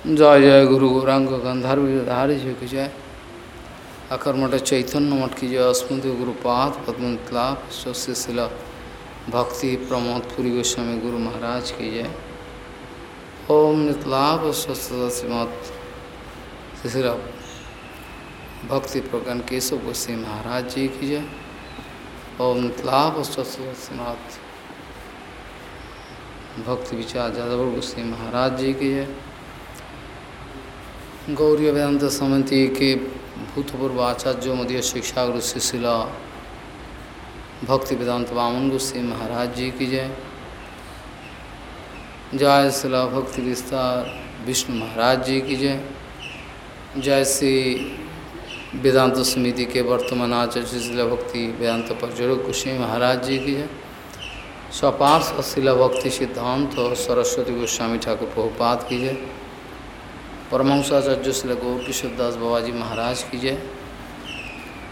जय जय गुरु गौरांग गंधर्व धारी जी की जय। अकर्मठ चैतन्य मठ की जय स्मृति गुरुपाद पद्मलाभ शिला भक्ति प्रमोद पुरी गोस्वामी गुरु महाराज की जय। ओम नितलाभ श्रीमद भक्ति प्रकरण केशव गोस्वी महाराज जी की जय। ओम नितलाभ श्रीमद। भक्ति विचार जादव गोस्वी महाराज जी की जय। गौरी वेदांत समिति के भूतपूर्व आचार्य, मदीय शिक्षा गुरु शिशिला भक्ति वेदांत वामन गोस्वी महाराज जी की जय। जय शिला भक्ति विस्तार, विष्णु महाराज जी की जय। जय श्री वेदांत समिति के वर्तमान आचार्य शिशिला भक्ति वेदांत प्रचुर गोस्वी महाराज जी की जय। स्वपार्श शिला भक्ति सिद्धांत और सरस्वती गोस्वामी ठाकुर प्रभुपाद की जय। परमहंसाचार्य श्री गौर किशोर दास बाबा जी महाराज की जय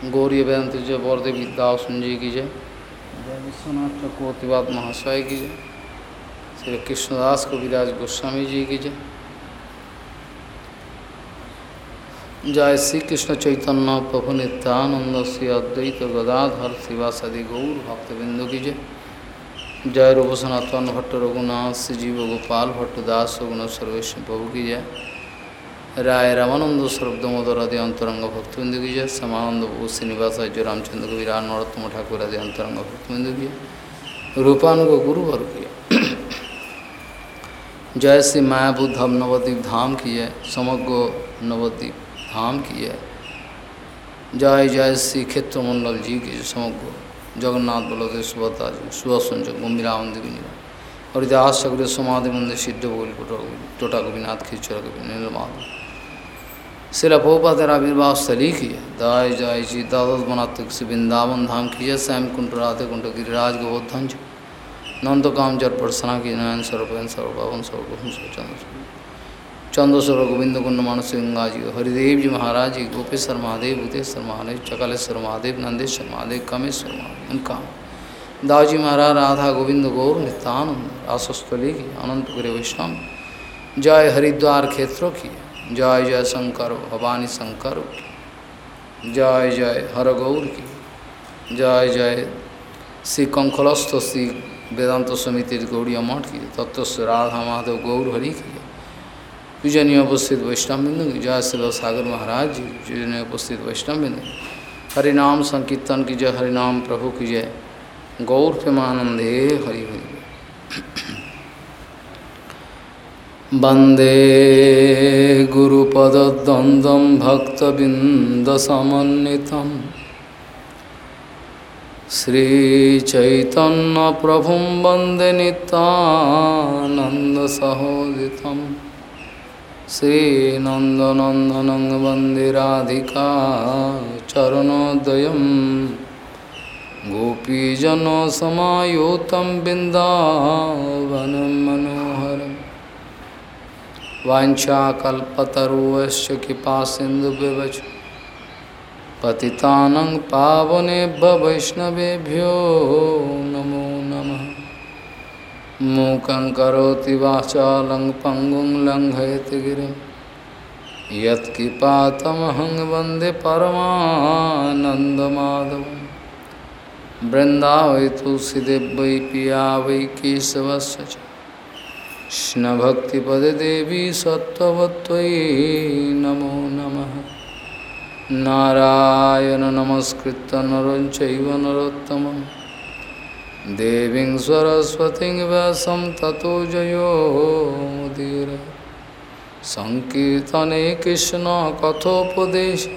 गौरी वेदांत जय बौरदेव विद्यासन जी की जय जय विश्वनाथ चक्रवर्तीवाद महाशय की जय श्री कृष्णदास कविराज गोस्वामी जी की जय जय श्री कृष्ण चैतन्य प्रभु नित्यानंद श्री अद्वैत गदाधर शिवासदि गौर भक्तबिंदु की जय जय रूप सनातन भट्ट रघुनाथ श्री जीव गोपाल भट्ट दास गुण प्रभु की जय राय रामानंद सर्वदमोदर आदि अंतरंग भक्तबिंदु जय। समानंद श्रीनिवास जय रामचंद्र कविरा नरोत्तम ठाकुर आदि अंतरंग भक्तबिंदु जय। रूपानुग गुरु वर की जय। श्री मायाबुद्ध धाम नवद्वीप धाम की जय। समग्र नवद्वीप धाम की जय। जय जय श्री क्षेत्र मंडल जी की समग्र जगन्नाथ बलदेव सुभद्रा जी सुदर्शन जो गंभीरावंद विनिरा हरिदास सगरे समाधि मंदिर सिद्ध बोल टोटा गोपीनाथ खिचर गोपी, नीलमाधव। बहुपातर आविर्भाव स्थली की दाय जय जी द्वादश बनातक से वृंदावन धाम की है श्याम कुंड, राधे कुंड गिरिराज गोवर्धन नंद काम जर परसना की नयन सर्वपन सर्वपावन सर्वगुण चंद्र चंद्रस्वर गोविंद कुंड मानस गंगा जी हरिदेव जी महाराज जी गोपेश्वर महादेव भूतेश्वर महादेव चकालेश्वर महादेव नंदेश्वर महादेव कमेश्वर महादेव उनका दावजी महाराज, राधा गोविंद गौर नित्यानंद रासस्थली की अनंत गुरे वैष्णव। जय हरिद्वार क्षेत्रों की जय जय शंकर, भवानी शंकर। जय जय हर गौर की। जय जय श्री कंखलस्थ श्री वेदांत समिति गौड़िया मठ की। तत्व से राधा माधव गौर हरि की। पूजनीय उपस्थित वैष्णव बिंदु की। जय शिव सागर महाराज जी। पूजनीय उपस्थित वैष्णव बिंदु हरिनाम संकीर्तन की जय। हरिनाम प्रभु की जय। गौर प्रेमानंदे हरि हरि। वंदे गुरुपद्वंद्वं भक्तबिंदसमन्वितं श्रीचैतन्यप्रभुं वंदे नितानन्दसहोदितं श्रीनन्दनन्दनं वंदे राधिका चरणोदयम्। गोपीजनसमायुतं बिन्दावनं मनोहरं वाञ्छाकल्पतरुवश्च कृपासिन्धुव्यवच पतितानं पावनेभ्य वैष्णवेभ्यो नमो नमः। मूकं करोति वाचालं पङ्गुं लङ्घयति गिरिं। यत्कृपातमहं वंदे तुलसीदेव वै पिया वै केशवस्य कृष्णभक्तिपदे देवी सत्त्ववत्त्वयि नमो नमः। नारायण नमस्कृत्य नरं चैव नरोत्तमं देवीं सरस्वतीं व्यासं ततो जयो मुदीर। सङ्कीर्तने कृष्णकथोपदेश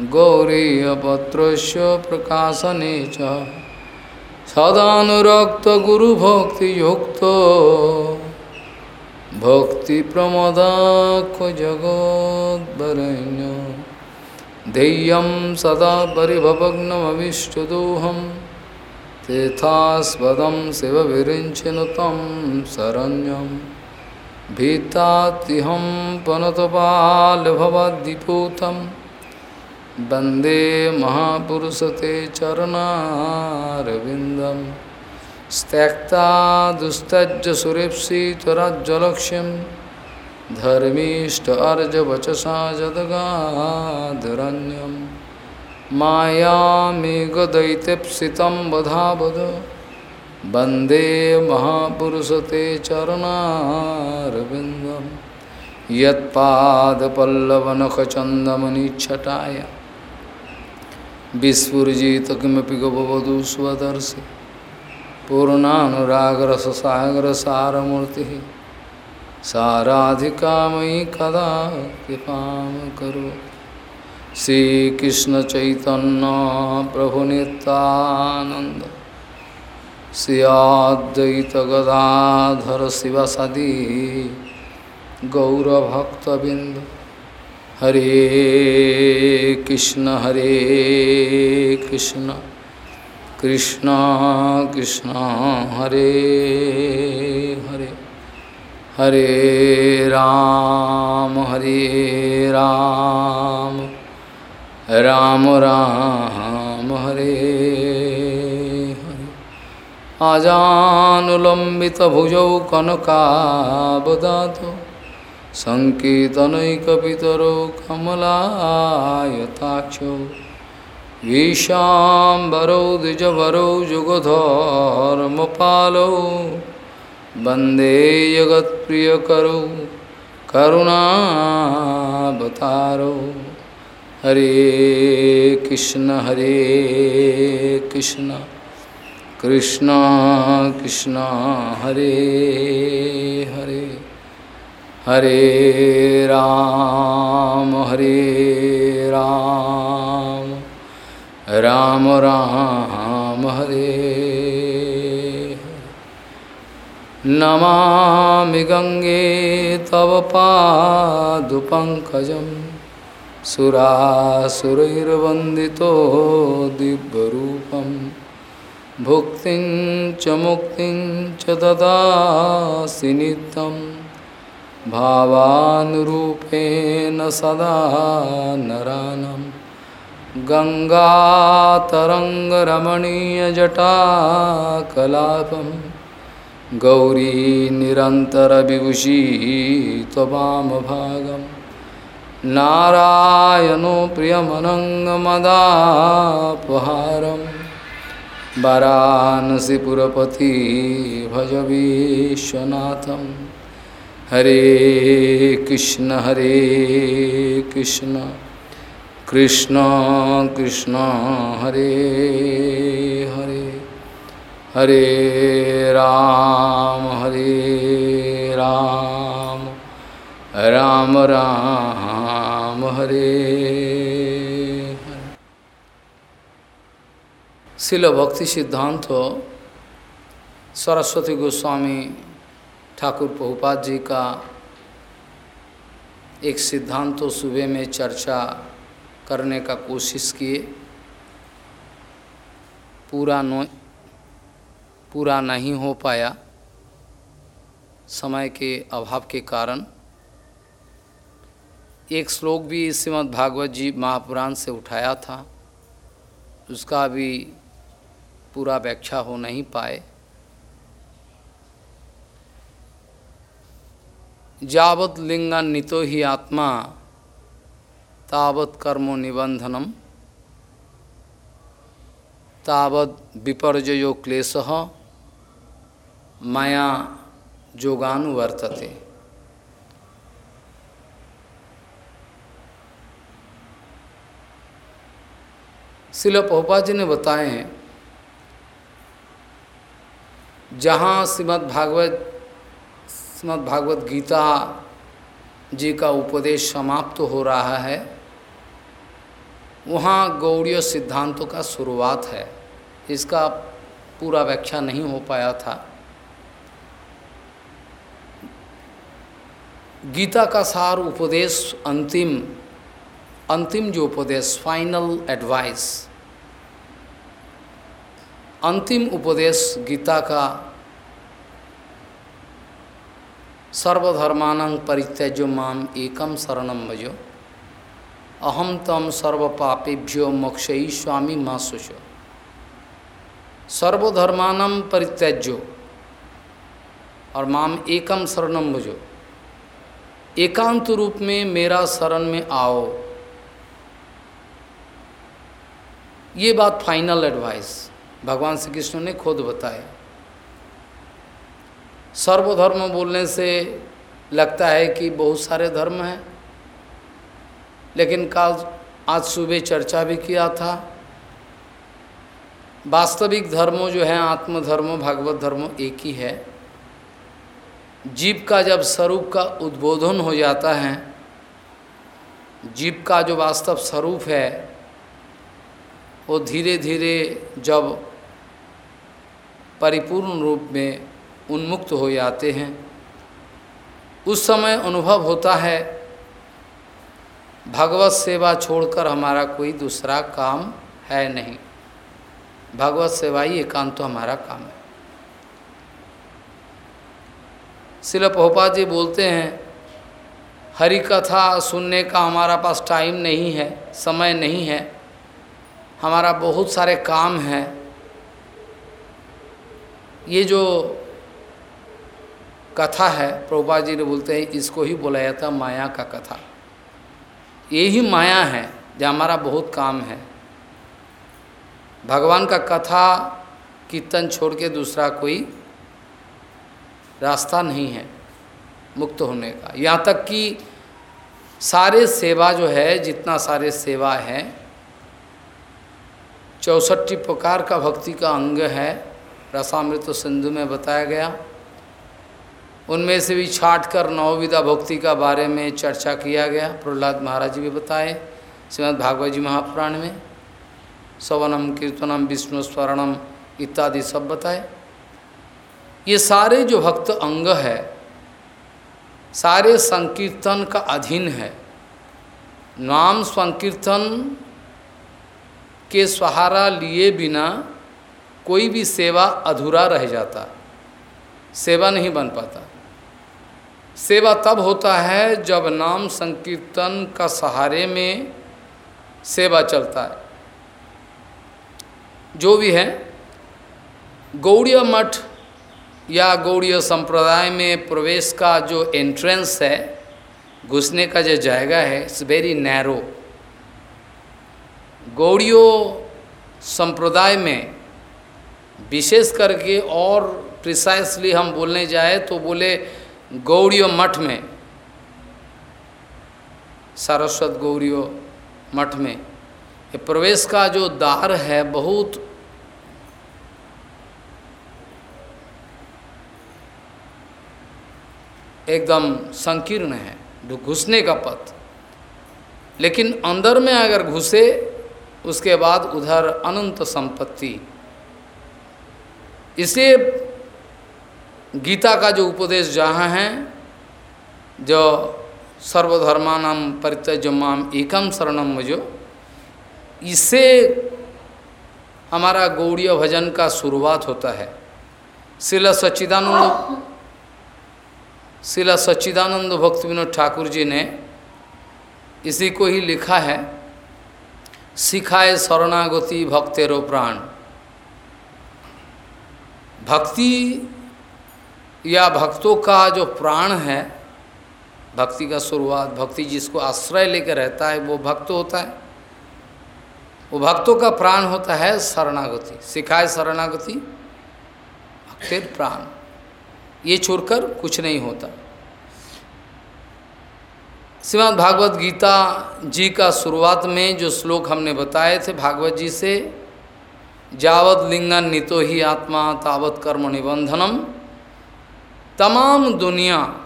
गौरीयपत्रस्य प्रकाशने च। सदानुरक्तगुरुभक्तियुक्तो। भक्तिप्रमदाख्य जगोद्वरेण्य ध्येयं सदा परिभवग्नमविष्टदोहं। तीर्थास्पदं शिवविरिञ्चिनु तं शरण्यं। भीतात्तिहं पनतपालभवद्दिपूतम् वंदे महापुरुषते चरणारविन्दं त्यक्ता दुस्तज्य सुरेप्सि त्वराज्जलक्ष्यं धर्मीष्ट अर्जवचसा जदगाधरण्यं। मायामेघदैत्यप्सितं वधावद। वंदे महापुरुषते चरणारविन्दं यत्पादपल्लवनखचन्दमनिच्छटाय। विस्फुजित किमपि गवधू स्वदर्शि पूर्णानुरागरससागरसारमूर्तिः। साराधिका मयि कदा कृपा करो। श्रीकृष्णचैतन्य प्रभुनितानन्द श्रियाद्वैतगदाधर शिवसदी गौरभक्तबिंद हरे कृष्ण हरे कृष्ण। कृष्ण कृष्ण हरे हरे हरे राम हरे राम राम राम हरे हरे आजानुलंबित भुजौ कनकाबदातु सङ्कीर्तनैकपितरो कमलायताक्षौ विशाम्बरौ द्विजभरौ जुगधर्मपालौ वंदे जगत्प्रियकरौ करुणावतारौ। हरे कृष्ण हरे कृष्ण कृष्ण कृष्ण, हरे हरे। हरे राम हरे राम। राम राम हरे। नमामि गंगे तव पादुपङ्कजं सुरासुरैर्वन्दितो दिव्यरूपं। भुक्तिं च मुक्तिं च ददासि नित्यम् भावानुरूपेण सदा नरानं गङ्गातरङ्गरमणीयजटाकलापं गौरी निरन्तरविभूषी त्ववामभागं नारायणो प्रियमनङ्गमदापहारं। वरानसिपुरपति भज विश्वनाथम् हरे कृष्ण हरे कृष्ण। कृष्ण कृष्ण, हरे हरे। हरे राम हरे राम। राम राम, हरे। शिल भक्ति सिद्धांत, सरस्वती गोस्वामी ठाकुर प्रभुपाद जी का एक सिद्धांत सुबह में चर्चा करने का कोशिश किए। पूरा नो, पूरा नहीं हो पाया। समय के अभाव के कारण। एक श्लोक भी श्रीमद् भागवत जी महापुराण से उठाया था। उसका भी पूरा व्याख्या हो नहीं पाए। जावत लिंगान्वितो ही आत्मा तावत कर्मो निबंधनम तावत विपर्जयो क्लेश। माया जोगानुवर्तते शिल पोपा जी ने बताए हैं, जहाँ श्रीमद् भागवत श्रीमद् भागवत गीता जी का उपदेश समाप्त तो हो रहा है वहाँ गौड़ीय सिद्धांतों का शुरुआत है। इसका पूरा व्याख्या नहीं हो पाया था। गीता का सार उपदेश अंतिम अंतिम जो उपदेश फाइनल एडवाइस अंतिम उपदेश गीता का सर्वधर्मान परित्यज्य माम एकम शरणम भजो। अहम तम सर्व पापेभ्यो मोक्षयी स्वामी माँ सुचो सर्वधर्मान परित्यज्यो। और माम एकम शरणम भजो। एकांत रूप में मेरा शरण में आओ। ये बात फाइनल एडवाइस भगवान श्री कृष्ण ने खुद बताया। सर्वधर्म बोलने से लगता है कि बहुत सारे धर्म हैं। लेकिन कल आज सुबह चर्चा भी किया था। वास्तविक धर्मों जो है, आत्मधर्म, भागवत धर्म एक ही है। जीव का जब स्वरूप का उद्बोधन हो जाता है, जीव का जो वास्तव स्वरूप है, वो धीरे धीरे जब परिपूर्ण रूप में उन्मुक्त हो जाते हैं। उस समय अनुभव होता है भगवत सेवा छोड़कर हमारा कोई दूसरा काम है नहीं। भगवत सेवा ही एकांत तो हमारा काम है। शिल पोपा जी बोलते हैं, हरि कथा सुनने का हमारा पास टाइम नहीं है, समय नहीं है। हमारा बहुत सारे काम हैं। ये जो कथा है प्रभुपा जी ने बोलते हैं, इसको ही बोला जाता माया का कथा। ये ही माया है जो हमारा बहुत काम है। भगवान का कथा कीर्तन छोड़ के दूसरा कोई रास्ता नहीं है मुक्त होने का। यहाँ तक कि सारे सेवा जो है, जितना सारे सेवा है चौसठी प्रकार का भक्ति का अंग है। रसामृत सिंधु में बताया गया। उनमें से भी छाट कर नवविधा भक्ति का बारे में चर्चा किया गया। प्रहलाद महाराज जी भी बताए। श्रीमद भागवत जी महापुराण में सवनम, कीर्तनम, विष्णु स्वर्णम इत्यादि सब बताए। ये सारे जो भक्त अंग है, सारे संकीर्तन का अधीन है। नाम संकीर्तन के सहारा लिए बिना कोई भी सेवा अधूरा रह जाता। सेवा नहीं बन पाता। सेवा तब होता है जब नाम संकीर्तन का सहारे में सेवा चलता है। जो भी है, गौड़ीय मठ या गौड़ीय संप्रदाय में प्रवेश का जो एंट्रेंस है, घुसने का जो जाएगा है इट्स वेरी नैरो गौड़ियों संप्रदाय में विशेष करके और प्रिसाइसली हम बोलने जाए तो बोले गौड़ियों मठ में, सारस्वत गौड़ियों मठ में, ये प्रवेश का जो दार है बहुत एकदम संकीर्ण है, जो घुसने का पथ। लेकिन अंदर में अगर घुसे, उसके बाद उधर अनंत संपत्ति। इसलिए गीता का जो उपदेश जहाँ है, जो सर्वधर्मानाम परित्यज माम एकम शरणम जो इससे हमारा गौड़ीय भजन का शुरुआत होता है। शिला सच्चिदानंद शिला सच्चिदानंद भक्त विनोद ठाकुर जी ने इसी को ही लिखा है, सिखाए शरणागति भक्तेरो प्राण। भक्ति या भक्तों का जो प्राण है, भक्ति का शुरुआत, भक्ति जिसको आश्रय लेकर रहता है, वो भक्त होता है। वो भक्तों का प्राण होता है शरणागति, सिखाए शरणागति, भक्तिर प्राण। ये छोड़कर कुछ नहीं होता। श्रीमद भागवत गीता जी का शुरुआत में जो श्लोक हमने बताए थे, भागवत जी से, जावत लिंगन नितो ही आत्मा तावत कर्म निबंधनम तमाम दुनिया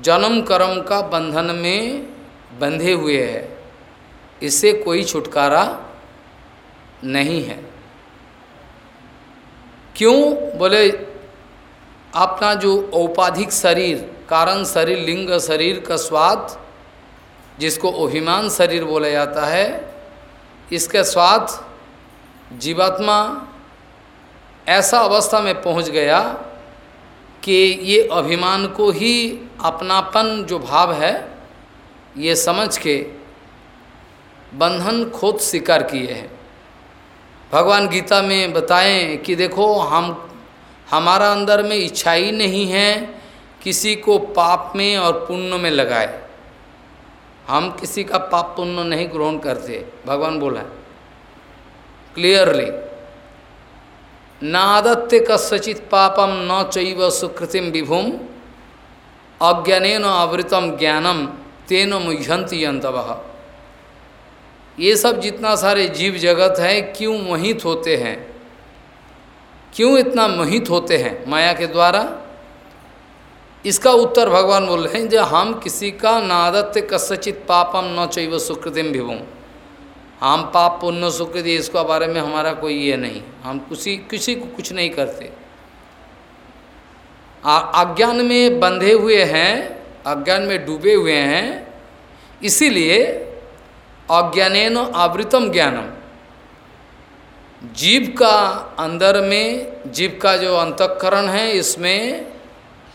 जन्म कर्म का बंधन में बंधे हुए है। इससे कोई छुटकारा नहीं है। क्यों? बोले, अपना जो औपाधिक शरीर, कारण शरीर, लिंग शरीर का स्वाद, जिसको अभिमान शरीर बोला जाता है, इसका स्वाद जीवात्मा ऐसा अवस्था में पहुँच गया कि ये अभिमान को ही अपनापन जो भाव है, ये समझ के बंधन खोद स्वीकार किए हैं। भगवान गीता में बताएँ कि देखो, हम, हमारा अंदर में इच्छा ही नहीं है किसी को पाप में और पुण्य में लगाए। हम किसी का पाप पुण्य नहीं ग्रहण करते, भगवान बोला क्लियरली नादत्य कस्यचित पापम न चैव सुकृतिम विभुम अज्ञान आवृतम ज्ञानम तेन मुह्यंति यंतव ये सब जितना सारे जीव जगत है, क्यों मोहित होते हैं? क्यों इतना मोहित होते हैं माया के द्वारा? इसका उत्तर भगवान बोल रहे हैं जो हम किसी का नादत्य कस्यचित पापम न चैव सुकृतिम विभुम। हम पाप पुण्य सुकृति इसका बारे में हमारा कोई ये नहीं। हम किसी किसी को कुछ नहीं करते। अज्ञान में बंधे हुए हैं, अज्ञान में डूबे हुए हैं, इसीलिए अज्ञान आवृतम ज्ञानम। जीव का अंदर में, जीव का जो अंतकरण है, इसमें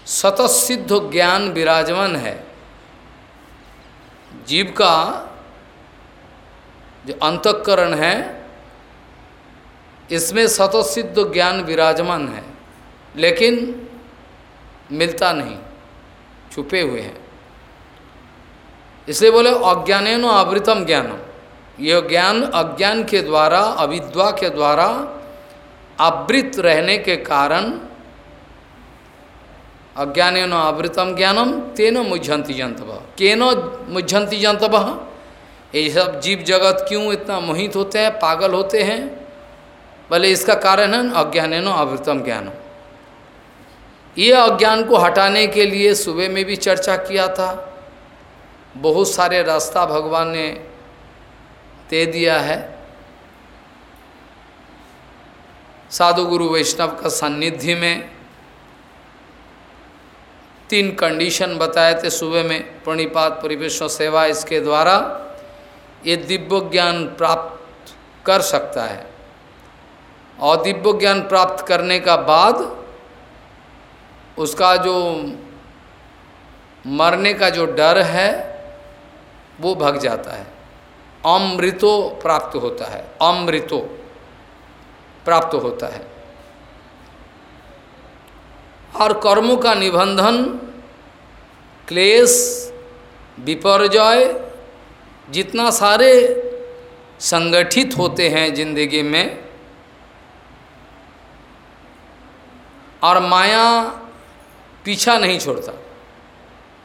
सतसिद्ध ज्ञान विराजमान है। जीव का जो अंतकरण है, इसमें सतसिद्ध ज्ञान विराजमान है, लेकिन मिलता नहीं, छुपे हुए हैं। इसलिए बोले अज्ञान आवृतम ज्ञानम। यह ज्ञान अज्ञान के द्वारा, अविद्वा के द्वारा आवृत रहने के कारण अज्ञान आवृतम ज्ञानम, तेन मुझंती जंतव केन मुझंती जंतव ये सब जीव जगत क्यों इतना मोहित होते हैं, पागल होते हैं? भले इसका कारण है अज्ञान है आवृतम ज्ञान। ये अज्ञान को हटाने के लिए सुबह में भी चर्चा किया था। बहुत सारे रास्ता भगवान ने दे दिया है। साधु गुरु वैष्णव का सान्निध्य में तीन कंडीशन बताए थे सुबह में, प्रणिपात, परिवेश सेवा इसके द्वारा। ये दिव्य ज्ञान प्राप्त कर सकता है। और दिव्य ज्ञान प्राप्त करने का बाद उसका जो मरने का जो डर है, वो भग जाता है। अमृतो प्राप्त होता है। अमृतो प्राप्त होता है। और कर्मों का निबंधन, क्लेश, विपर्जय जितना सारे संगठित होते हैं ज़िंदगी में, और माया पीछा नहीं छोड़ता।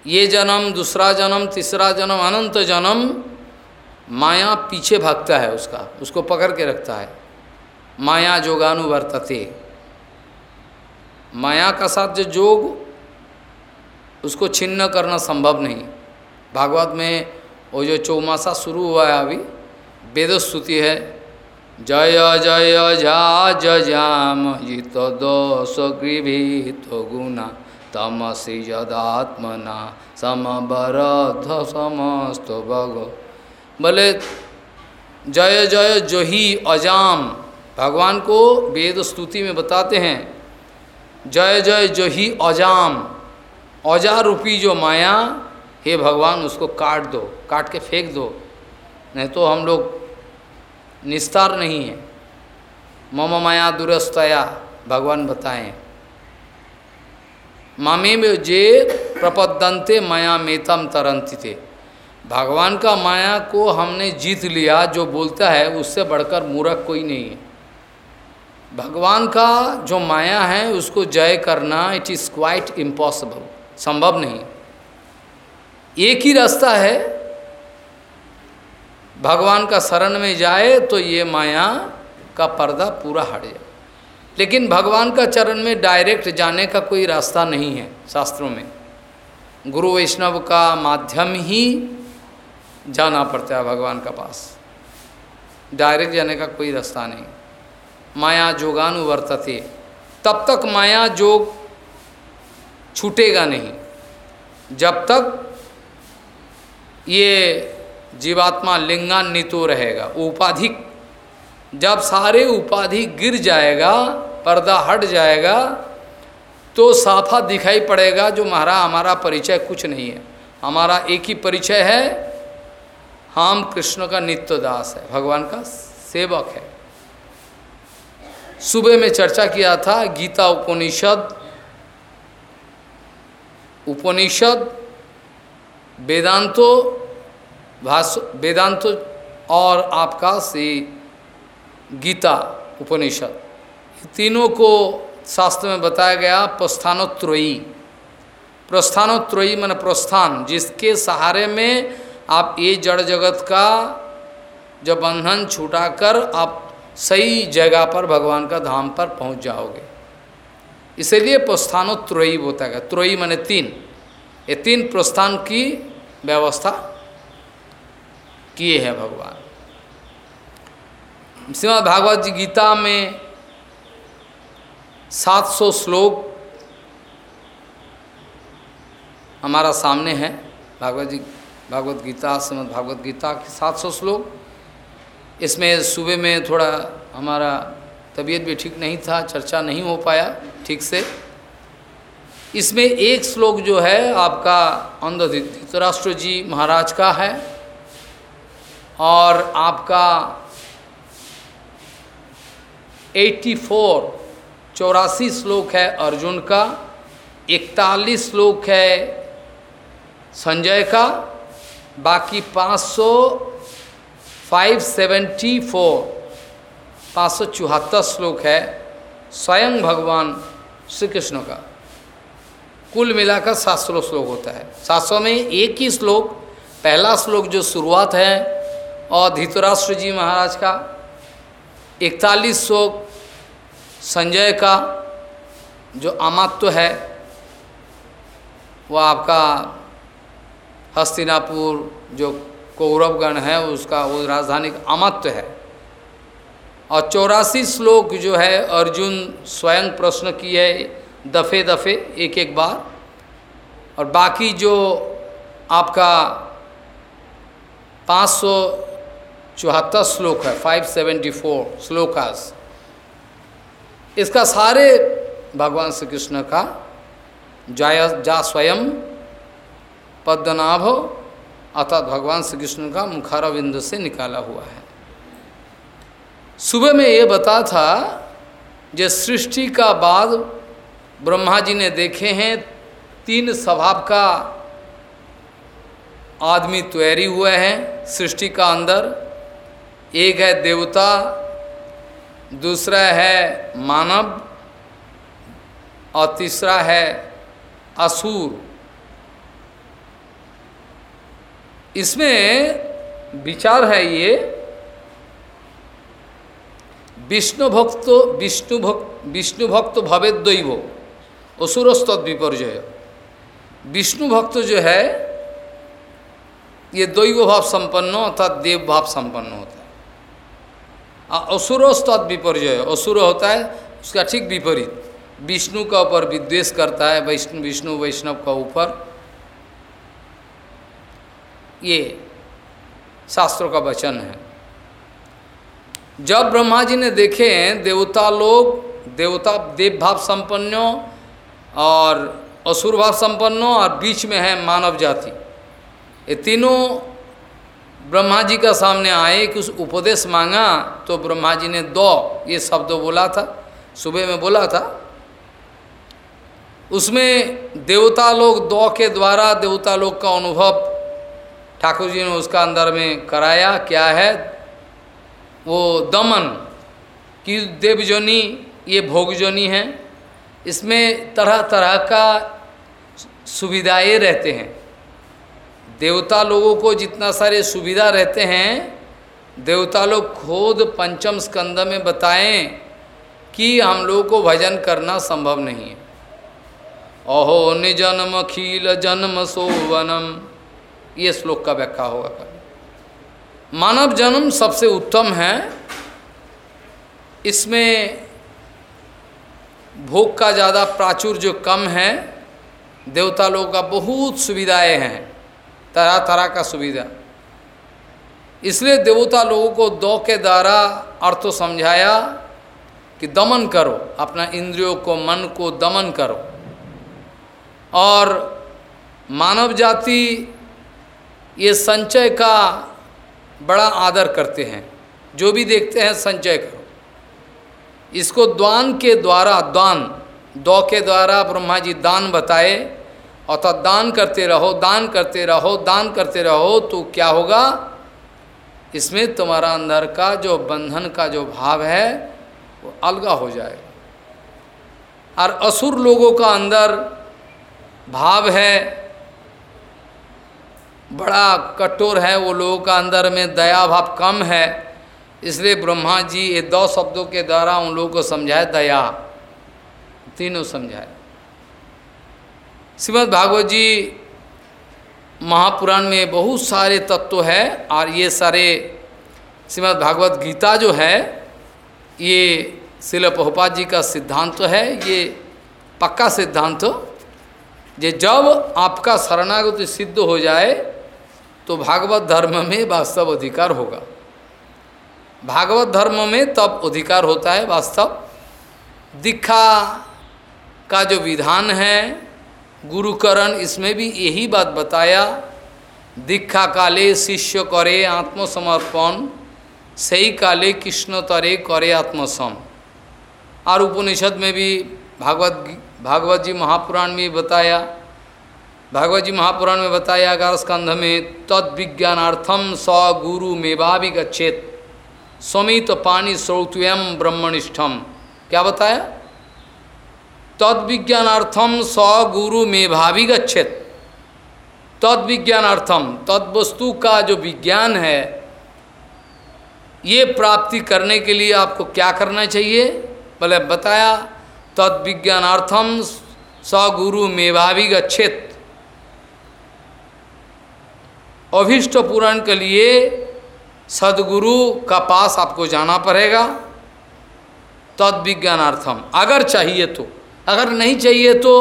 ये जन्म, दूसरा जन्म, तीसरा जन्म, अनंत जन्म, माया पीछे भागता है उसका, उसको पकड़ के रखता है। माया जोगानुवर्तते। माया का साथ जो जोग, उसको छिन्न करना संभव नहीं। भागवत में वो जो चौमासा शुरू हुआ है अभी। वेद स्तुति है, जय जय झा जाम जित दोष गृभीत गुना तमसी यदात्मना, समबरध समस्त भग। बोले जय जय, जोही, अजाम, भगवान को वेद स्तुति में बताते हैं, जय जय, जोही, अजाम अजा रूपी जो माया हे भगवान, उसको काट दो, काट के फेंक दो। नहीं तो हम लोग निस्तार नहीं है। मम माया दुरस्तया, भगवान बताएँ। मामे में जे प्रपदंते माया मेतम तरंती थे भगवान का माया को हमने जीत लिया, जो बोलता है, उससे बढ़कर मूर्ख कोई नहीं है। भगवान का जो माया है, उसको जय करना इट इज़ क्वाइट इम्पॉसिबल संभव नहीं। एक ही रास्ता है। भगवान का शरण में जाए तो ये माया का पर्दा पूरा हट जाए। लेकिन भगवान का चरण में डायरेक्ट जाने का कोई रास्ता नहीं है शास्त्रों में। गुरु वैष्णव का माध्यम ही जाना पड़ता है भगवान का पास। डायरेक्ट जाने का कोई रास्ता नहीं। माया जोगानुवर्तते। तब तक माया जोग छूटेगा नहीं। जब तक ये जीवात्मा लिंगान्वितो रहेगा, उपाधिक। जब सारे उपाधि गिर जाएगा, पर्दा हट जाएगा तो साफा दिखाई पड़ेगा जो महारा, हमारा परिचय कुछ नहीं है। हमारा एक ही परिचय है, हम कृष्ण का नित्य दास है, भगवान का सेवक है। सुबह में चर्चा किया था गीता उपनिषद उपनिषद वेदांतो भाष वेदांतो और आपका से गीता उपनिषद। तीनों को शास्त्र में बताया गया प्रस्थानोत्रोयी। प्रस्थानोत्रोयी मन प्रस्थान, जिसके सहारे में आप ये जड़ जगत का जब बंधन छुटाकर आप सही जगह पर, भगवान का धाम पर पहुँच जाओगे। इसलिए प्रस्थानोत्रोयी होता है त्रोयी माने तीन। ये तीन प्रस्थान की व्यवस्था किए हैं भगवान। श्रीमद भागवत जी गीता में 700 श्लोक हमारा सामने है। भागवत जी, भागवत गीता, श्रीमद भागवत गीता के 700 श्लोक। इसमें सुबह में थोड़ा हमारा तबीयत भी ठीक नहीं था, चर्चा नहीं हो पाया ठीक से। इसमें एक श्लोक जो है आपका अंध धृतराष्ट्र जी महाराज का है, और आपका 84 फोर चौरासी श्लोक है अर्जुन का, इकतालीस श्लोक है संजय का, बाकी 500 574 पाँच सौ चौहत्तर श्लोक है स्वयं भगवान श्री कृष्ण का। कुल मिलाकर सात सौ श्लोक होता है। सात सौ में एक ही श्लोक, पहला श्लोक जो शुरुआत है और धृतराष्ट्र जी महाराज का, इकतालीस श्लोक संजय का जो अमात्व है, वो आपका हस्तिनापुर जो कौरवगण है, उसका वो राजधानी का अमात्व है। और चौरासी श्लोक जो है, अर्जुन स्वयं प्रश्न किए दफ़े दफ़े, एक एक बार। और बाकी जो आपका पाँच सौ चौहत्तर श्लोक है फाइव सेवेंटी फोर श्लोकास, इसका सारे भगवान श्री कृष्ण का जाय, जा स्वयं पद्मनाभ अर्थात भगवान श्री कृष्ण का मुखारविंद से निकाला हुआ है। सुबह में ये बता था, जो सृष्टि का बाद ब्रह्मा जी ने देखे हैं, तीन स्वभाव का आदमी तैयारी हुए हैं सृष्टि का अंदर। एक है देवता, दूसरा है मानव, और तीसरा है असुर। इसमें विचार है ये विष्णु भक्त विष्णु भक्त विष्णु भक्त भवे दैव असुरस्तद विपर्जय। विष्णु भक्त जो है, ये दैव भाव संपन्न अर्थात देव भाव संपन्न होता है। असुरस्तद विपर्जय, असुर होता है, उसका ठीक विपरीत। विष्णु का ऊपर विद्वेष करता है, वैष्णु, विष्णु, वैष्णव का ऊपर। ये शास्त्रों का वचन है। जब ब्रह्मा जी ने देखे देवता लोग देवता, देव भाव संपन्नों और असुर भाव संपन्नों और बीच में है मानव जाति। ये तीनों ब्रह्मा जी का सामने आए कि उस उपदेश मांगा तो ब्रह्मा जी ने दो, ये शब्द बोला था, सुबह में बोला था। उसमें देवता लोग दो के द्वारा देवता लोग का अनुभव ठाकुर जी ने उसका अंदर में कराया, क्या है? वो दमन, कि देवजनी, ये भोगजनी है। इसमें तरह तरह का सुविधाएँ रहते हैं। देवता लोगों को जितना सारे सुविधा रहते हैं, देवता लोग खुद पंचम स्कंद में बताएँ कि हम लोगों को भजन करना संभव नहीं है। अहो निजन्म खील जन्म सोवनम। ये श्लोक का व्याख्या होगा। कल मानव जन्म सबसे उत्तम है। इसमें भोग का ज़्यादा प्राचुर जो कम है, देवता लोगों का बहुत सुविधाएँ हैं तरह तरह का सुविधा। इसलिए देवता लोगों को दो के द्वारा अर्थ समझाया कि दमन करो, अपना इंद्रियों को, मन को दमन करो। और मानव जाति ये संचय का बड़ा आदर करते हैं। जो भी देखते हैं, संचय करो। इसको द्वान के द्वारा, द्वान, दौ के द्वारा ब्रह्मा जी दान बताए अर्थात दान करते रहो, दान करते रहो, दान करते रहो तो क्या होगा? इसमें तुम्हारा अंदर का जो बंधन का जो भाव है, वो अलगा हो जाएगा। और असुर लोगों का अंदर भाव है, बड़ा कठोर है वो लोगों का अंदर में दया भाव कम है इसलिए ब्रह्मा जी ये दो शब्दों के द्वारा उन लोगों को समझाए दया। तीनों समझाए। श्रीमद भागवत जी महापुराण में बहुत सारे तत्व है और ये सारे श्रीमद भागवत गीता जो है, ये शिल प्रभुपाद जी का सिद्धांत तो है, ये पक्का सिद्धांत। तो जे जब आपका शरणागति सिद्ध हो जाए तो भागवत धर्म में वास्तव अधिकार होगा। भागवत धर्म में तब अधिकार होता है वास्तव। दीक्षा का जो विधान है, गुरुकरण, इसमें भी यही बात बताया, दीक्षा काले शिष्य करे आत्मसमर्पण, सही काले कृष्ण तरे करे आत्मसम। और उपनिषद में भी भागवत भागवत जी महापुराण में बताया, भागवत जी महापुराण में बताया, अगर स्कंध में तद विज्ञानार्थम स गुरु मेवा भी गच्छेत समित पानी श्रोतुयम ब्रह्मनिष्ठम। क्या बताया? तद विज्ञानार्थम स गुरु मेभावी गच्छेत तद विज्ञानार्थम तद वस्तु का जो विज्ञान है, ये प्राप्ति करने के लिए आपको क्या करना चाहिए? भले बताया तद विज्ञानार्थम स गुरु मेभावी गच्छेत अभीष्ट पुराण के लिए सदगुरु का पास आपको जाना पड़ेगा। तद विज्ञानार्थम अगर चाहिए तो। अगर नहीं चाहिए तो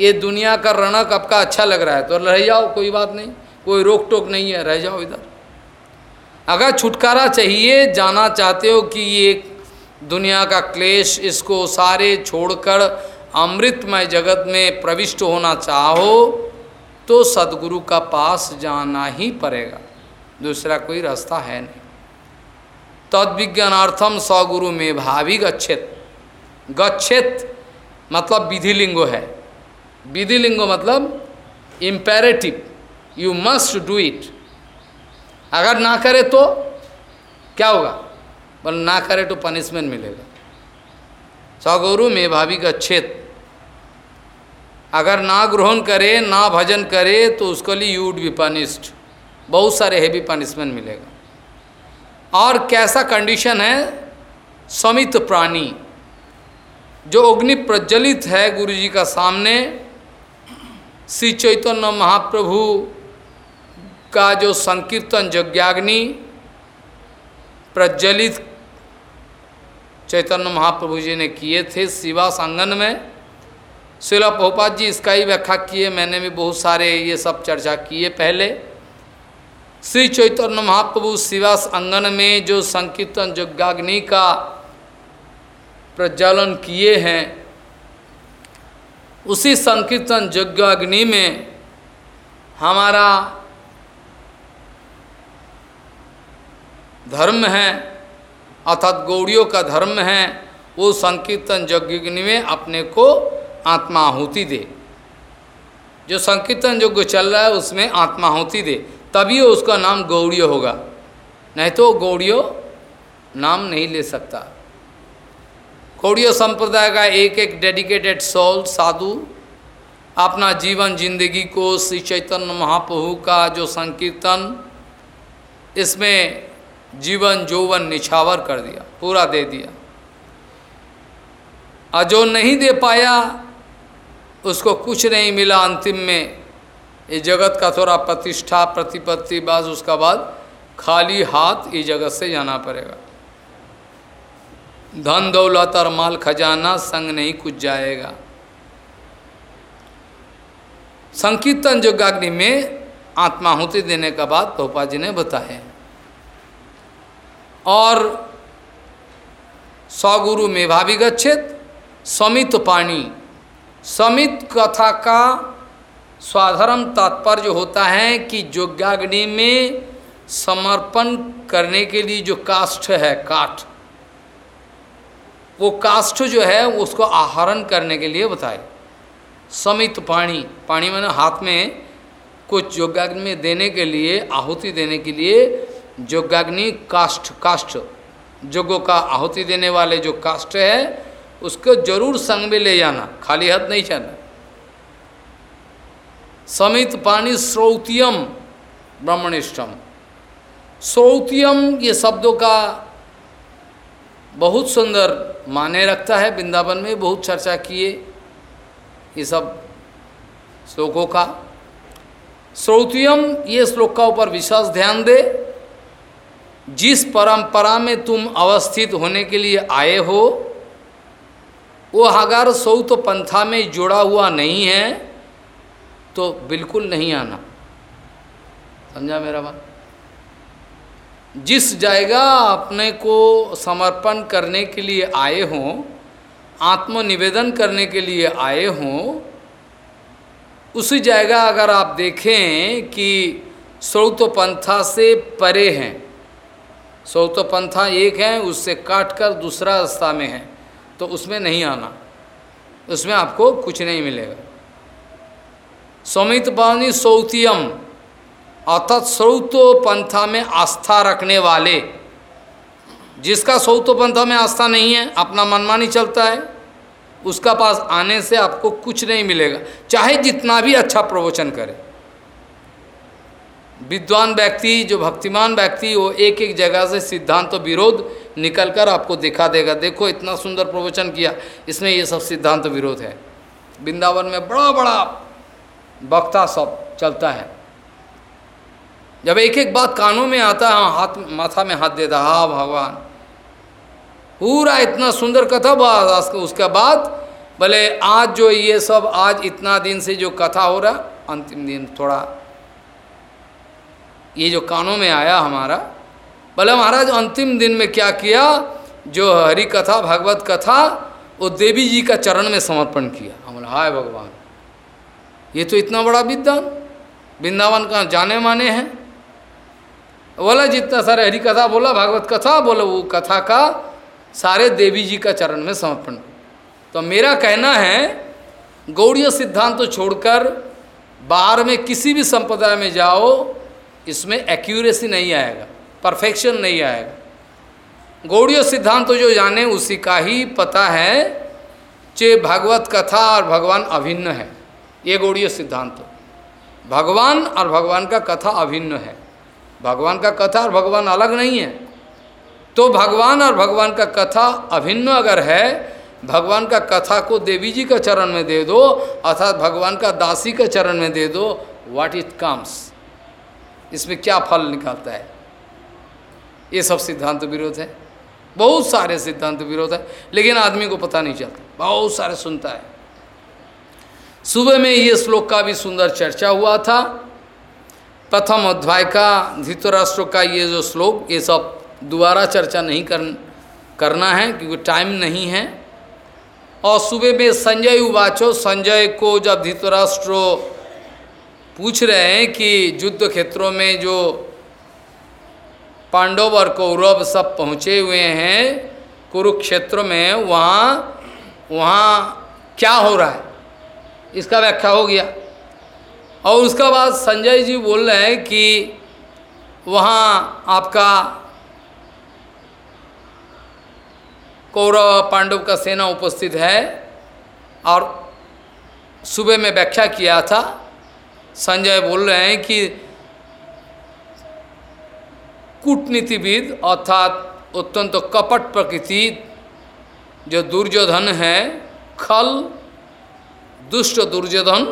ये दुनिया का रनक आपका अच्छा लग रहा है तो रह जाओ, कोई बात नहीं। कोई रोक टोक नहीं है, रह जाओ इधर। अगर छुटकारा चाहिए, जाना चाहते हो कि ये दुनिया का क्लेश, इसको सारे छोड़कर अमृतमय जगत में प्रविष्ट होना चाहो तो सदगुरु का पास जाना ही पड़ेगा। दूसरा कोई रास्ता है नहीं। तद विज्ञानार्थम सगुरु में भावी गच्छेत। गच्छेत मतलब विधिलिंगो है। विधिलिंगो मतलब imperative you must do it अगर ना करे तो क्या होगा? बोल ना करे तो पनिशमेंट मिलेगा। सगुरु में भावी गच्छेत। अगर ना ग्रहण करे, ना भजन करे तो उसके लिए यू वुड बी पनिस्ड बहुत सारे हैवी पनिशमेंट मिलेगा। और कैसा कंडीशन है? समित प्राणी, जो अग्नि प्रज्वलित है गुरु जी का सामने, श्री चैतन्य महाप्रभु का जो संकीर्तन यज्ञाग्नि प्रज्वलित चैतन्य महाप्रभु जी ने किए थे शिवा संगन में। शिला प्रभुपाद जी, इसका ही व्याख्या किए, मैंने भी बहुत सारे ये सब चर्चा किए पहले। श्री चैतन्य महाप्रभु शिवास अंगन में जो संकीर्तन यज्ञाग्नि का प्रज्वलन किए हैं, उसी संकीर्तन यज्ञाग्नि में हमारा धर्म है, अर्थात गौड़ियों का धर्म है, वो संकीर्तन यज्ञाग्नि में अपने को आत्मा आहुति दे। जो संकीर्तन यज्ञ चल रहा है, उसमें आत्मा आहुति दे। तभी उसका नाम गौड़ीय होगा। नहीं तो गौड़ियो नाम नहीं ले सकता। गौड़ीय संप्रदाय का एक एक डेडिकेटेड सोल साधु, अपना जीवन, ज़िंदगी को श्री चैतन्य महाप्रभु का जो संकीर्तन, इसमें जीवन, जोवन, निछावर कर दिया, पूरा दे दिया। और जो नहीं दे पाया, उसको कुछ नहीं मिला अंतिम में। ये जगत का थोड़ा प्रतिष्ठा, प्रतिपत्ति, बाज उसका बाद खाली हाथ ये जगत से जाना पड़ेगा। धन दौलत और माल खजाना संग नहीं कुछ जाएगा। संकीर्तन योगाग्नि में आत्माहुति देने का बाद प्रभुपा जी ने बताया। और सौगुरु में भावी गच्छेत, समित पाणी, समित कथा का स्वाधर्म तात्पर्य होता है कि योग्याग्नि में समर्पण करने के लिए जो काष्ठ है, काठ, वो काष्ठ जो है, उसको आहरण करने के लिए बताए। समित पाणी पाणी मैंने हाथ में कुछ योगाग्नि में देने के लिए, आहुति देने के लिए योगाग्नि काष्ठ काष्ठ, जोगों का आहुति देने वाले जो काष्ठ है, उसको ज़रूर संग में ले जाना, खाली हाथ नहीं जाना। समित पानी श्रौतियम ब्रह्मनिष्ठम श्रौतियम ये शब्दों का बहुत सुंदर माने रखता है, वृंदावन में बहुत चर्चा किए ये सब श्लोकों का। श्रोतियम ये श्लोक का ऊपर विश्वास ध्यान दे। जिस परंपरा में तुम अवस्थित होने के लिए आए हो, वो अगर सौत पंथा में जुड़ा हुआ नहीं है। तो बिल्कुल नहीं आना। समझा मेरा बात? जिस जगह अपने को समर्पण करने के लिए आए हों, आत्मनिवेदन करने के लिए आए हों, उसी जगह अगर आप देखें कि पंथा से परे हैं। पंथा एक है, उससे काट कर दूसरा रास्ता में है तो उसमें नहीं आना। उसमें आपको कुछ नहीं मिलेगा। समित पानी सौतियम, अर्थात सौतो पंथा में आस्था रखने वाले। जिसका सौतो पंथा में आस्था नहीं है, अपना मनमानी चलता है, उसका पास आने से आपको कुछ नहीं मिलेगा। चाहे जितना भी अच्छा प्रवचन करे। विद्वान व्यक्ति, जो भक्तिमान व्यक्ति, वो एक एक जगह से सिद्धांत तो विरोध निकल कर आपको दिखा देगा, देखो, इतना सुंदर प्रवचन किया, इसमें ये सब सिद्धांत विरोध है। वृंदावन में बड़ा बड़ा वक्ता सब चलता है। जब एक एक बात कानों में आता है हाँ, हाथ माथा में हाथ देता हा भगवान। पूरा इतना सुंदर कथा बात उसके बाद भले आज जो ये सब आज इतना दिन से जो कथा हो रहा अंतिम दिन थोड़ा ये जो कानों में आया हमारा भले महाराज अंतिम दिन में क्या किया जो हरि कथा भगवत कथा वो देवी जी का चरण में समर्पण किया। हम हाय भगवान। ये तो इतना बड़ा विद्वान, वृंदावन का जाने माने हैं? बोला, जितना सारे हरि कथा बोला, भागवत कथा बोला, वो कथा का सारे देवी जी का चरण में समर्पण। तो मेरा कहना है, गौड़ीय सिद्धांत तो छोड़कर बाहर में किसी भी संप्रदाय में जाओ, इसमें एक्यूरेसी नहीं आएगा परफेक्शन नहीं आएगा। गौड़ीय सिद्धांत तो जो जाने, उसी का ही पता है चे भागवत कथा और भगवान अभिन्न है। ये गौड़ीय सिद्धांत। भगवान और भगवान का कथा अभिन्न है। भगवान का कथा और भगवान अलग नहीं है। तो भगवान और भगवान का कथा अभिन्न अगर है, भगवान का कथा को देवी जी का चरण में दे दो, अर्थात भगवान का दासी का चरण में दे दो व्हाट इट कम्स इसमें क्या फल निकलता है? ये सब सिद्धांत विरोध है। बहुत सारे सिद्धांत विरोध है, लेकिन आदमी को पता नहीं चलता। बहुत सारे सुनता है। सुबह में ये श्लोक का भी सुंदर चर्चा हुआ था। प्रथम अध्याय का, धृतराष्ट्र का ये जो श्लोक, ये सब दोबारा चर्चा नहीं कर, करना है, क्योंकि टाइम नहीं है। और सुबह में संजय उवाचो, संजय को जब धृतराष्ट्र पूछ रहे हैं कि युद्ध क्षेत्रों में जो पांडव और कौरव सब पहुँचे हुए हैं, कुरुक्षेत्र में, वहाँ वहाँ क्या हो रहा है? इसका व्याख्या हो गया। और उसका बाद संजय जी बोल रहे हैं कि वहाँ आपका कौरव पांडव का सेना उपस्थित है और सुबह में व्याख्या किया था। संजय बोल रहे हैं कि कूटनीतिविद अर्थात अत्यंत तो कपट प्रकृति जो दुर्योधन है, खल दुष्ट दुर्योधन,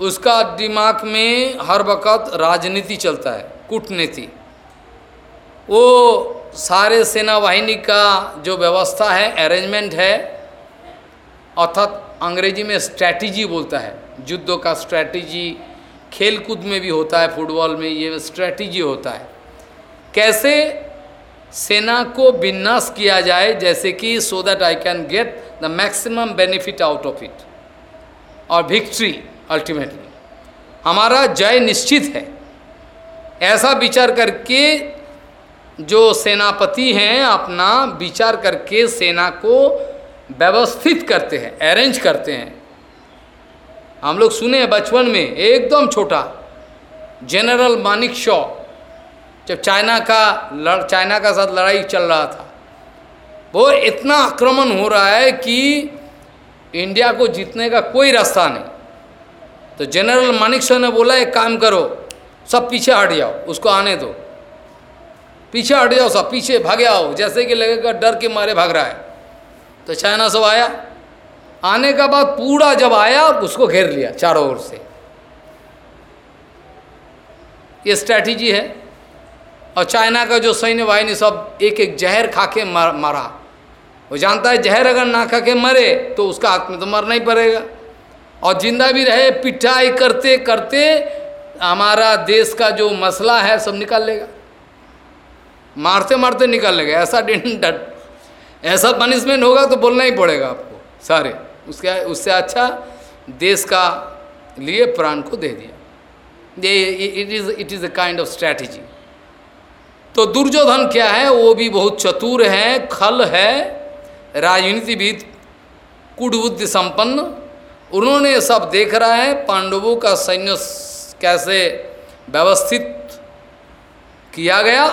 उसका दिमाग में हर वक़्त राजनीति चलता है, कूटनीति। वो सारे सेना वाहिनी का जो व्यवस्था है अरेंजमेंट है, अर्थात अंग्रेज़ी में स्ट्रैटेजी बोलता है। युद्धों का स्ट्रैटेजी खेल कूद में भी होता है फुटबॉल में ये स्ट्रैटेजी होता है। कैसे सेना को विनाश किया जाए, जैसे कि so that I can get the maximum benefit out of it और विक्ट्री अल्टीमेटली हमारा जय निश्चित है। ऐसा विचार करके जो सेनापति हैं, अपना विचार करके सेना को व्यवस्थित करते हैं अरेंज करते हैं। हम लोग सुने बचपन में, एकदम छोटा जनरल मानिक शॉ जब चाइना का लड़, चाइना का साथ लड़ाई चल रहा था। वो इतना आक्रमण हो रहा है कि इंडिया को जीतने का कोई रास्ता नहीं। तो जनरल मानिक शॉ ने बोला, एक काम करो, सब पीछे हट जाओ, उसको आने दो। पीछे हट जाओ सब, पीछे भागे आओ, जैसे कि लगेगा डर के मारे भाग रहा है। तो चाइना सब आया। आने का बाद पूरा जब आया, उसको घेर लिया चारों ओर से। ये स्ट्रैटेजी है। और चाइना का जो सैन्य वाहिनी सब एक एक जहर खा के मारा। वो जानता है जहर अगर ना खा के मरे तो उसका हाथ में तो मरना ही पड़ेगा। और ज़िंदा भी रहे, पिटाई करते करते, हमारा देश का जो मसला है, सब निकाल लेगा। मारते मारते निकाल लेगा। ऐसा डर, ऐसा पनिशमेंट होगा तो बोलना ही पड़ेगा आपको, सारे। उसके, उससे अच्छा देश का लिए प्राण को दे दिया। ये it is it is a kind of strategy तो दुर्योधन क्या है? वो भी बहुत चतुर है, खल है राजनीतिविद कुटबुद्धि संपन्न, उन्होंने सब देख रहा है, पांडवों का सैन्य कैसे व्यवस्थित किया गया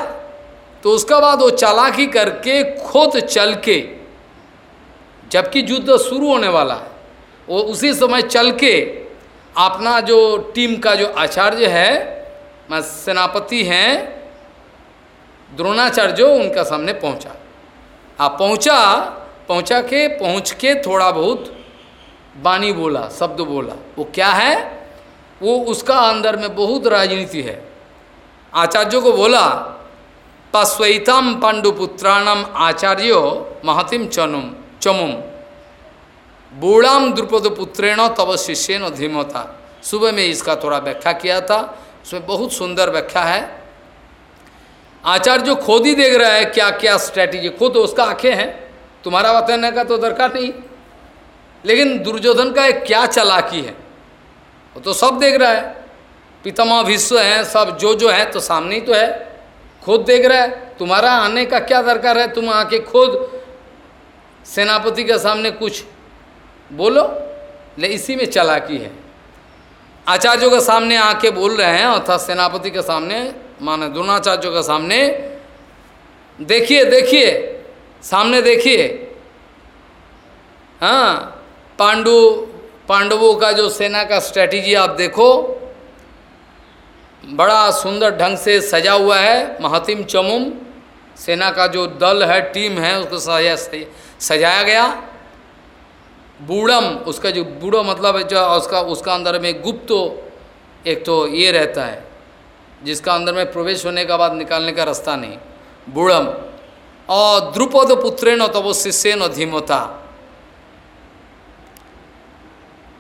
तो उसका बाद वो चालाकी करके खुद चल के, जबकि युद्ध शुरू होने वाला है वो उसी समय चल के, अपना जो टीम का जो आचार्य है, मैं, सेनापति हैं, द्रोणाचार्य उनका सामने पहुँचा। आप पहुँचा पहुँचा के, पहुँच के थोड़ा बहुत बानी बोला, शब्द बोला। वो क्या है? वो उसका अंदर में बहुत राजनीति है। आचार्यों को बोला, पश्वैतम पांडुपुत्राणम आचार्यो महतिम चनुम चमुम बूढ़ाम द्रुपद पुत्रेण तब शिष्यन धीमता। सुबह में इसका थोड़ा व्याख्या किया था। उसमें बहुत सुंदर व्याख्या है। आचार्य जो खुद ही देख रहा है क्या क्या स्ट्रैटेजी खुद उसका आँखें हैं। तुम्हारा बताने का तो दरकार नहीं। लेकिन दुर्योधन का एक क्या चलाकी है? वो तो सब देख रहा है। पितामह विश्व हैं, सब जो जो है तो सामने ही तो है। खुद देख रहा है। तुम्हारा आने का क्या दरकार है? तुम आके खुद सेनापति के सामने कुछ बोलो। ले, इसी में चलाकी है। आचार्यों के सामने आके बोल रहे हैं, अर्थात सेनापति के सामने, माने द्रोणाचार्यों के सामने। देखिए देखिए सामने देखिए। हाँ पांडु पांडवों का जो सेना का स्ट्रैटेजी आप देखो बड़ा सुंदर ढंग से सजा हुआ है। महातिम चमुम सेना का जो दल है टीम है उसको सजा सजाया गया। बूढ़म उसका जो बूढ़ो मतलब है जो उसका उसका अंदर में गुप्त तो, एक तो ये रहता है जिसका अंदर में प्रवेश होने का बाद निकालने का रास्ता नहीं। बूढ़म और द्रुपद पुत्रेण तब शिष्यन धीमता।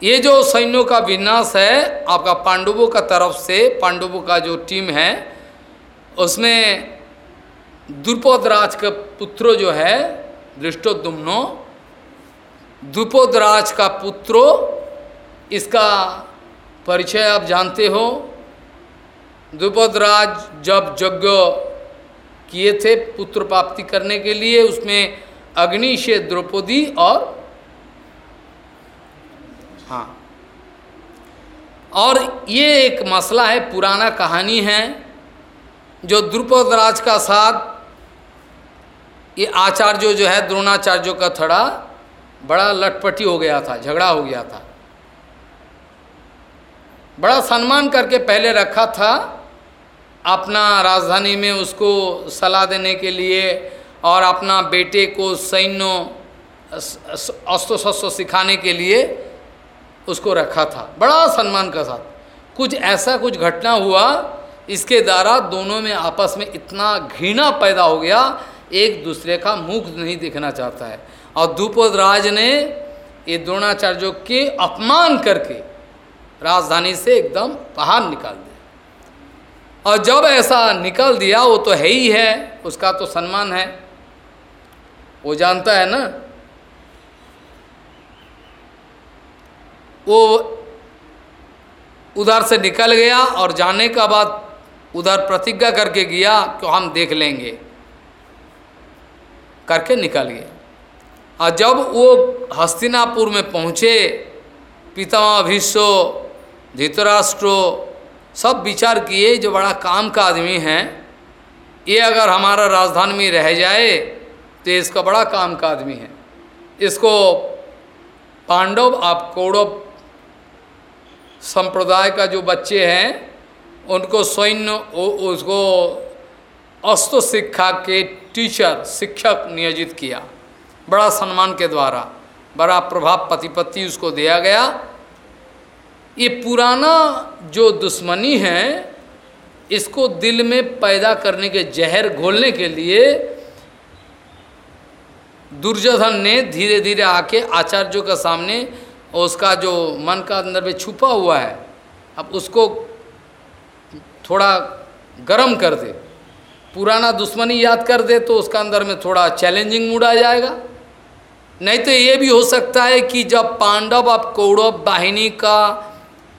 ये जो सैन्यों का विन्यास है, आपका पांडवों का तरफ़ से, पांडवों का जो टीम है, उसमें द्रुपद राज का पुत्र जो है दृष्टो दृष्टोदुम्नो द्रुपदराज का पुत्रो, इसका परिचय आप जानते हो। द्रुपदराज जब यज्ञ किए थे पुत्र प्राप्ति करने के लिए, उसमें अग्नि से द्रौपदी और हाँ। और ये एक मसला है, पुराना कहानी है, जो द्रुपदराज का साथ, ये आचार्य जो है, द्रोणाचार्यों का थड़ा बड़ा लटपटी हो गया था, झगड़ा हो गया था। बड़ा सम्मान करके पहले रखा था अपना राजधानी में उसको सलाह देने के लिए और अपना बेटे को सैन्य अस्त्र शस्त्र सिखाने के लिए उसको रखा था। बड़ा सम्मान का साथ। कुछ ऐसा कुछ घटना हुआ, इसके द्वारा दोनों में आपस में इतना घृणा पैदा हो गया, एक दूसरे का मुख नहीं देखना चाहता है। और द्रुपद राज ने ये द्रोणाचार्यों के अपमान करके राजधानी से एकदम बाहर निकाल दिया। और जब ऐसा निकल दिया, वो तो है ही है, उसका तो सम्मान है। वो जानता है ना? वो उधर से निकल गया और जाने का बाद उधर प्रतिज्ञा करके गया कि हम देख लेंगे। करके निकल गया। और जब वो हस्तिनापुर में पहुँचे, पितामह भीष्म, धृतराष्ट्र सब विचार किए, जो बड़ा काम का आदमी है, ये अगर हमारा राजधानी में रह जाए तो इसका बड़ा काम का आदमी है। इसको पांडव आप कौरव संप्रदाय का जो बच्चे हैं, उनको सैन्य उसको अस्त्र शिक्षा के टीचर, शिक्षक नियोजित किया। बड़ा सम्मान के द्वारा, बड़ा प्रभाव प्रतिपत्ति उसको दिया गया। ये पुराना जो दुश्मनी है, इसको दिल में पैदा करने के जहर घोलने के लिए दुर्योधन ने धीरे धीरे आके आचार्यों के सामने उसका जो मन का अंदर में छुपा हुआ है, अब उसको थोड़ा गर्म कर दे। पुराना दुश्मनी याद कर दे तो उसका अंदर में थोड़ा चैलेंजिंग मूड आ जाएगा। नहीं तो ये भी हो सकता है कि जब पांडव अब कौरव वाहिनी का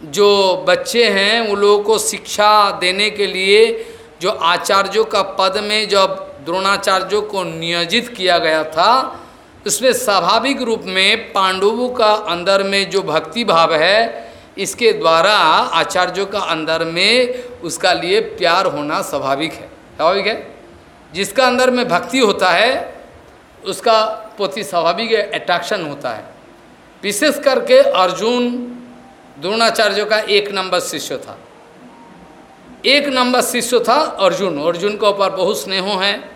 जो बच्चे हैं, उन लोगों को शिक्षा देने के लिए जो आचार्यों का पद में जब द्रोणाचार्यों को नियोजित किया गया था, उसमें स्वाभाविक रूप में पांडवों का अंदर में जो भक्ति भाव है, इसके द्वारा आचार्यों का अंदर में उसका लिए प्यार होना स्वाभाविक है। स्वाभाविक है? जिसका अंदर में भक्ति होता है, उसका प्रति स्वाभाविक अट्रैक्शन होता है। विशेष करके अर्जुन द्रोणाचार्यों का एक नंबर शिष्य था। एक नंबर शिष्य था अर्जुन। अर्जुन के ऊपर बहुत स्नेह है।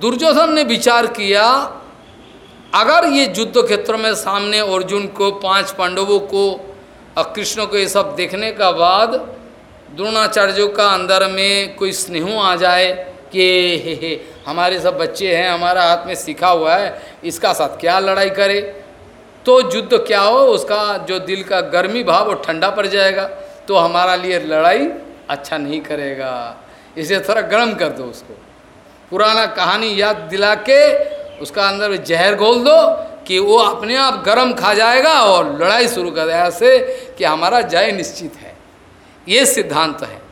दुर्योधन ने विचार किया, अगर ये युद्ध क्षेत्र में सामने अर्जुन को, पाँच पांडवों को, और कृष्ण को ये सब देखने का बाद द्रोणाचार्यों का अंदर में कोई स्नेह आ जाए कि हे हे हमारे सब बच्चे हैं, हमारा हाथ में सीखा हुआ है, इसका साथ क्या लड़ाई करे? तो युद्ध क्या हो? उसका जो दिल का गर्मी भाव, वो ठंडा पड़ जाएगा। तो हमारा लिए लड़ाई अच्छा नहीं करेगा। इसे थोड़ा गर्म कर दो उसको। पुराना कहानी याद दिला के उसका अंदर जहर घोल दो कि वो अपने आप गर्म खा जाएगा और लड़ाई शुरू कर दे। ऐसे कि हमारा जय निश्चित है। ये सिद्धांत है।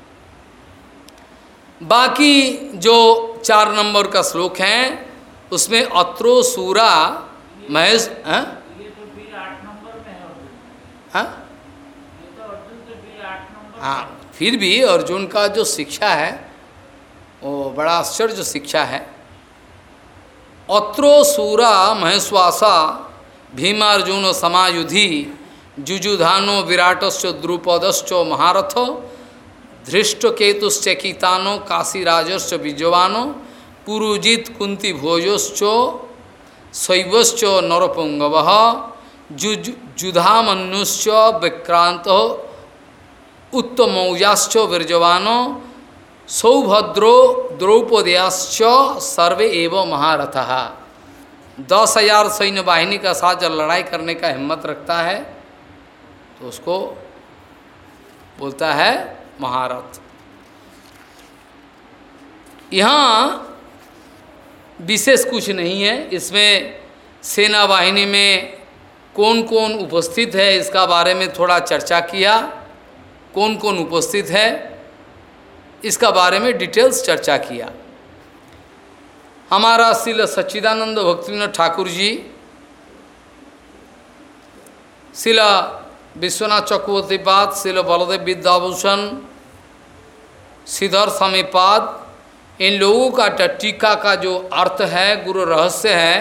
बाकी जो चार नंबर का श्लोक है, उसमें अत्रो सूरा महेश हाँ? हाँ? हाँ फिर भी अर्जुन का जो शिक्षा है, वो बड़ा आश्चर्य शिक्षा है। अत्रो सूरा महेश्वासा भीमार्जुन समायुधि जुजुधानो विराटश्च द्रुपदश्च महारथ धृष्टकेतुश्चकितानो काशीराजश्च विजवानो पुरुजित कुंती भोजश्च शैवश्च नरपुंगव जुधामनुश्च विक्रांत उत्तमौजाश्च विरजवानो, सौभद्रो द्रौपदयाश्च सर्वे एवं महारथ। दस हज़ार सैन्य वाहिनी का साथ जब लड़ाई करने का हिम्मत रखता है तो उसको बोलता है महारथ। यहाँ विशेष कुछ नहीं है, इसमें सेना वाहिनी में कौन कौन उपस्थित है, इसका बारे में थोड़ा चर्चा किया। कौन कौन उपस्थित है, इसका बारे में डिटेल्स चर्चा किया। हमारा शिल सच्चिदानंद भक्तिविनोद ठाकुर जी शिला विश्वनाथ चक्रवर्ती पाद शिल बलदेव विद्याभूषण श्रीधर समीपाद इन लोगों का टीका का जो अर्थ है, गुरु रहस्य है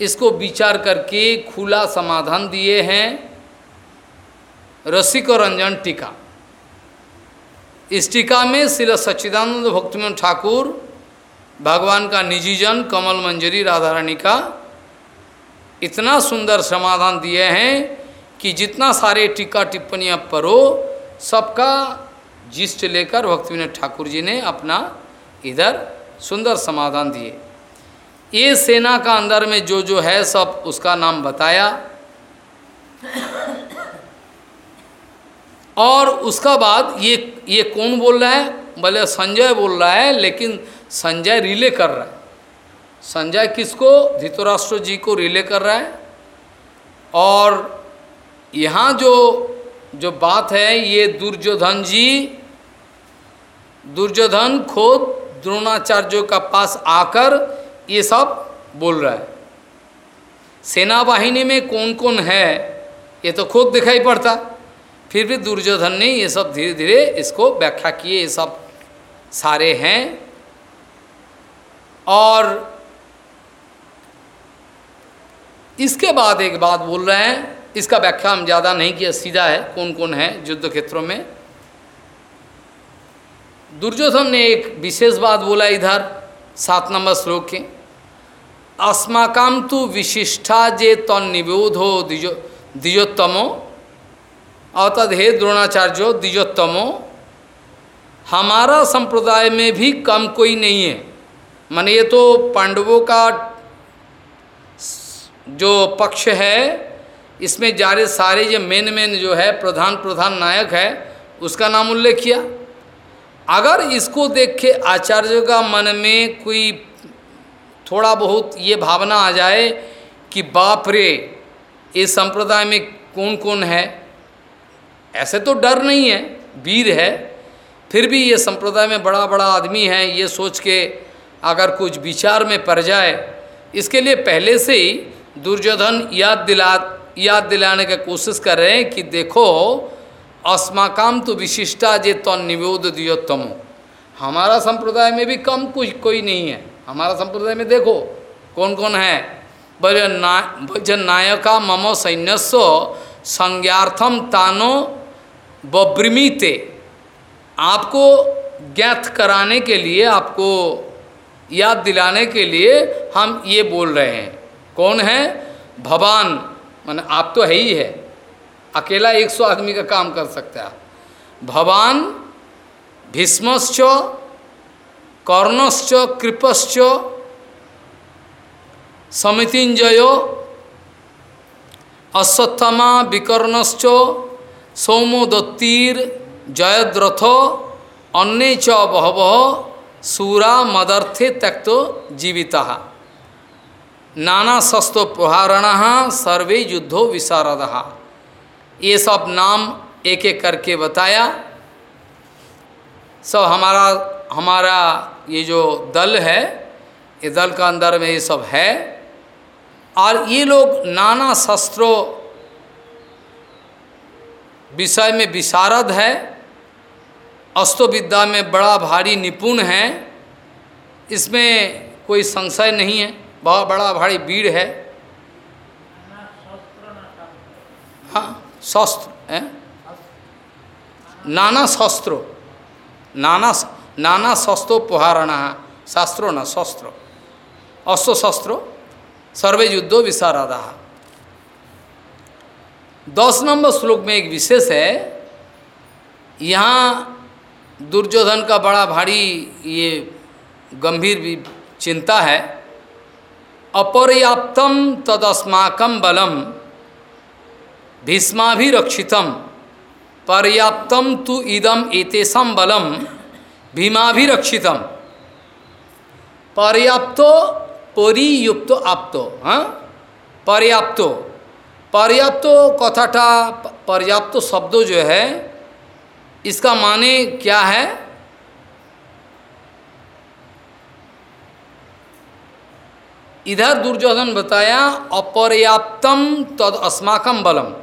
इसको विचार करके खुला समाधान दिए हैं। रसिक और रंजन टीका। इस टीका में श्री सच्चिदानंद, भक्तिमन ठाकुर, भगवान का निजी जन, कमल मंजरी राधा रानी का इतना सुंदर समाधान दिए हैं कि जितना सारे टीका टिप्पणियाँ पढ़ो, सबका जिस्ट लेकर भक्तिविनोद ठाकुर जी ने अपना इधर सुंदर समाधान दिए। ये सेना का अंदर में जो जो है सब उसका नाम बताया। और उसका बाद ये ये कौन बोल रहा है? बोले संजय बोल रहा है, लेकिन संजय रिले कर रहा है। संजय किसको? धृतराष्ट्र जी को रिले कर रहा है। और यहाँ जो जो बात है, ये दुर्योधन जी, दुर्योधन खुद द्रोणाचार्यों का पास आकर ये सब बोल रहा है। सेना वाहिनी में कौन कौन है, ये तो खुद दिखाई पड़ता। फिर भी दुर्योधन ने ये सब धीरे धीरे इसको व्याख्या किए, ये सब सारे हैं। और इसके बाद एक बात बोल रहे हैं, इसका व्याख्या हम ज़्यादा नहीं किया, सीधा है कौन कौन है युद्ध क्षेत्रों में। दुर्योधन ने एक विशेष बात बोला इधर, सात नंबर श्लोक के। अस्माकम तो विशिष्टा जे तनिबोधो द्विजो द्विजोत्तमो अतद हे द्रोणाचार्यो द्विजोत्तमो हमारा संप्रदाय में भी कम कोई नहीं है। मन ये तो पांडवों का जो पक्ष है, इसमें जारे सारे जो मेन मेन जो है, प्रधान प्रधान नायक है, उसका नाम उल्लेख किया। अगर इसको देख के आचार्य का मन में कोई थोड़ा बहुत ये भावना आ जाए कि बाप रे, इस संप्रदाय में कौन कौन है? ऐसे तो डर नहीं है, वीर है। फिर भी ये संप्रदाय में बड़ा बड़ा आदमी है, ये सोच के अगर कुछ विचार में पड़ जाए, इसके लिए पहले से ही दुर्योधन याद दिला, याद दिलाने की कोशिश कर रहे हैं कि देखो, अस्माकाम तो विशिष्टा जे तन निवेद दियोत्तम। हमारा संप्रदाय में भी कम कुछ कोई नहीं है। हमारा संप्रदाय में देखो कौन कौन है? बोले, ना नायका मम सैन्यस्व संज्ञार्थम तानो बब्रमीते आपको ज्ञात कराने के लिए, आपको याद दिलाने के लिए हम ये बोल रहे हैं। कौन है? भवान। मान आप तो है ही है। अकेला एक सौ आदमी का काम कर सकता है। भवान, भीष्मश्च कर्णश्च, कृपश्च समितिंजयो अश्वत्थमा विकर्णश्च सौमो दत्तीर जयद्रथ, अन्य च बहव सूरा मदर्थे त्यक्त जीविता। नाना शस्त्र प्रहारण, सर्वे युद्धो विशारद। ये सब नाम एक एक करके बताया। सब हमारा हमारा ये जो दल है, ये दल का अंदर में ये सब है, और ये लोग नाना शस्त्रों विषय में विशारद है अस्त्र विद्या में बड़ा भारी निपुण है, इसमें कोई संशय नहीं है, बहुत बड़ा भारी भीड़ है। हाँ शस्त्र, है? नाना शस्त्रो, नाना नाना शस्त्रो पुहारण, शास्त्रो न शस्त्र। अस्त्र शस्त्रो, सर्वे युद्धो विशारदा। दस नंबर श्लोक में एक विशेष है, यहाँ दुर्योधन का बड़ा भारी ये गंभीर चिंता है, अपर्याप्तम तदस्माकम बलम, भीष्माभिरक्षितम, पर्याप्तम तु इदम एतेषम बलम। भीमाभिरक्षितम। पर्याप्तो परियुक्त आप्तो हाँ? पर्याप्तो। पर्याप्तो कथाटा, पर्याप्त शब्द जो है, इसका माने क्या है? इधर दुर्योधन बताया, अपर्याप्तम तद अस्माकम बलम।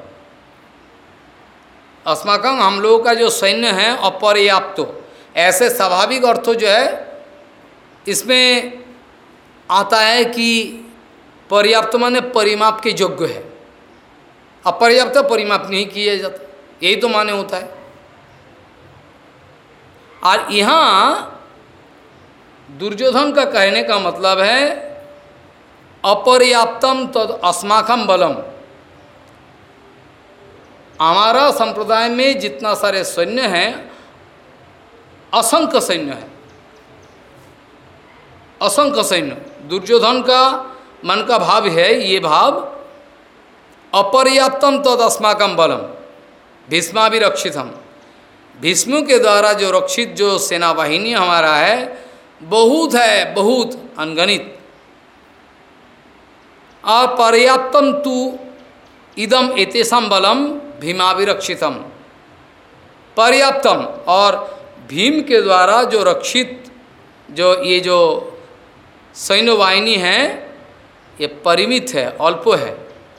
अस्माकम हम लोगों का जो सैन्य है, अपर्याप्त। ऐसे स्वाभाविक अर्थ जो है, इसमें आता है कि पर्याप्त माने परिमाप के योग्य है। अपर्याप्त परिमाप नहीं किए जाते, यही तो माने होता है। और यहाँ दुर्योधन का कहने का मतलब है, अपर्याप्तम तद अस्माकम बलम। हमारा संप्रदाय में जितना सारे सैन्य हैं असंख्य सैन्य है। असंख्य सैन्य। दुर्योधन का मन का भाव है ये भाव। अपर्याप्तम तद अस्माकम बलम। भीष्मा भी रक्षितम। भीष्मों के द्वारा जो रक्षित, जो सेना वाहिनी हमारा है, बहुत है, बहुत अनगणित। अपर्याप्तम पर्याप्तम तु इदम एतेषम बलम भीमाभिरक्षितम पर्याप्तम और भीम के द्वारा जो रक्षित जो ये जो सैन्य वाहिनी है ये परिमित है अल्प है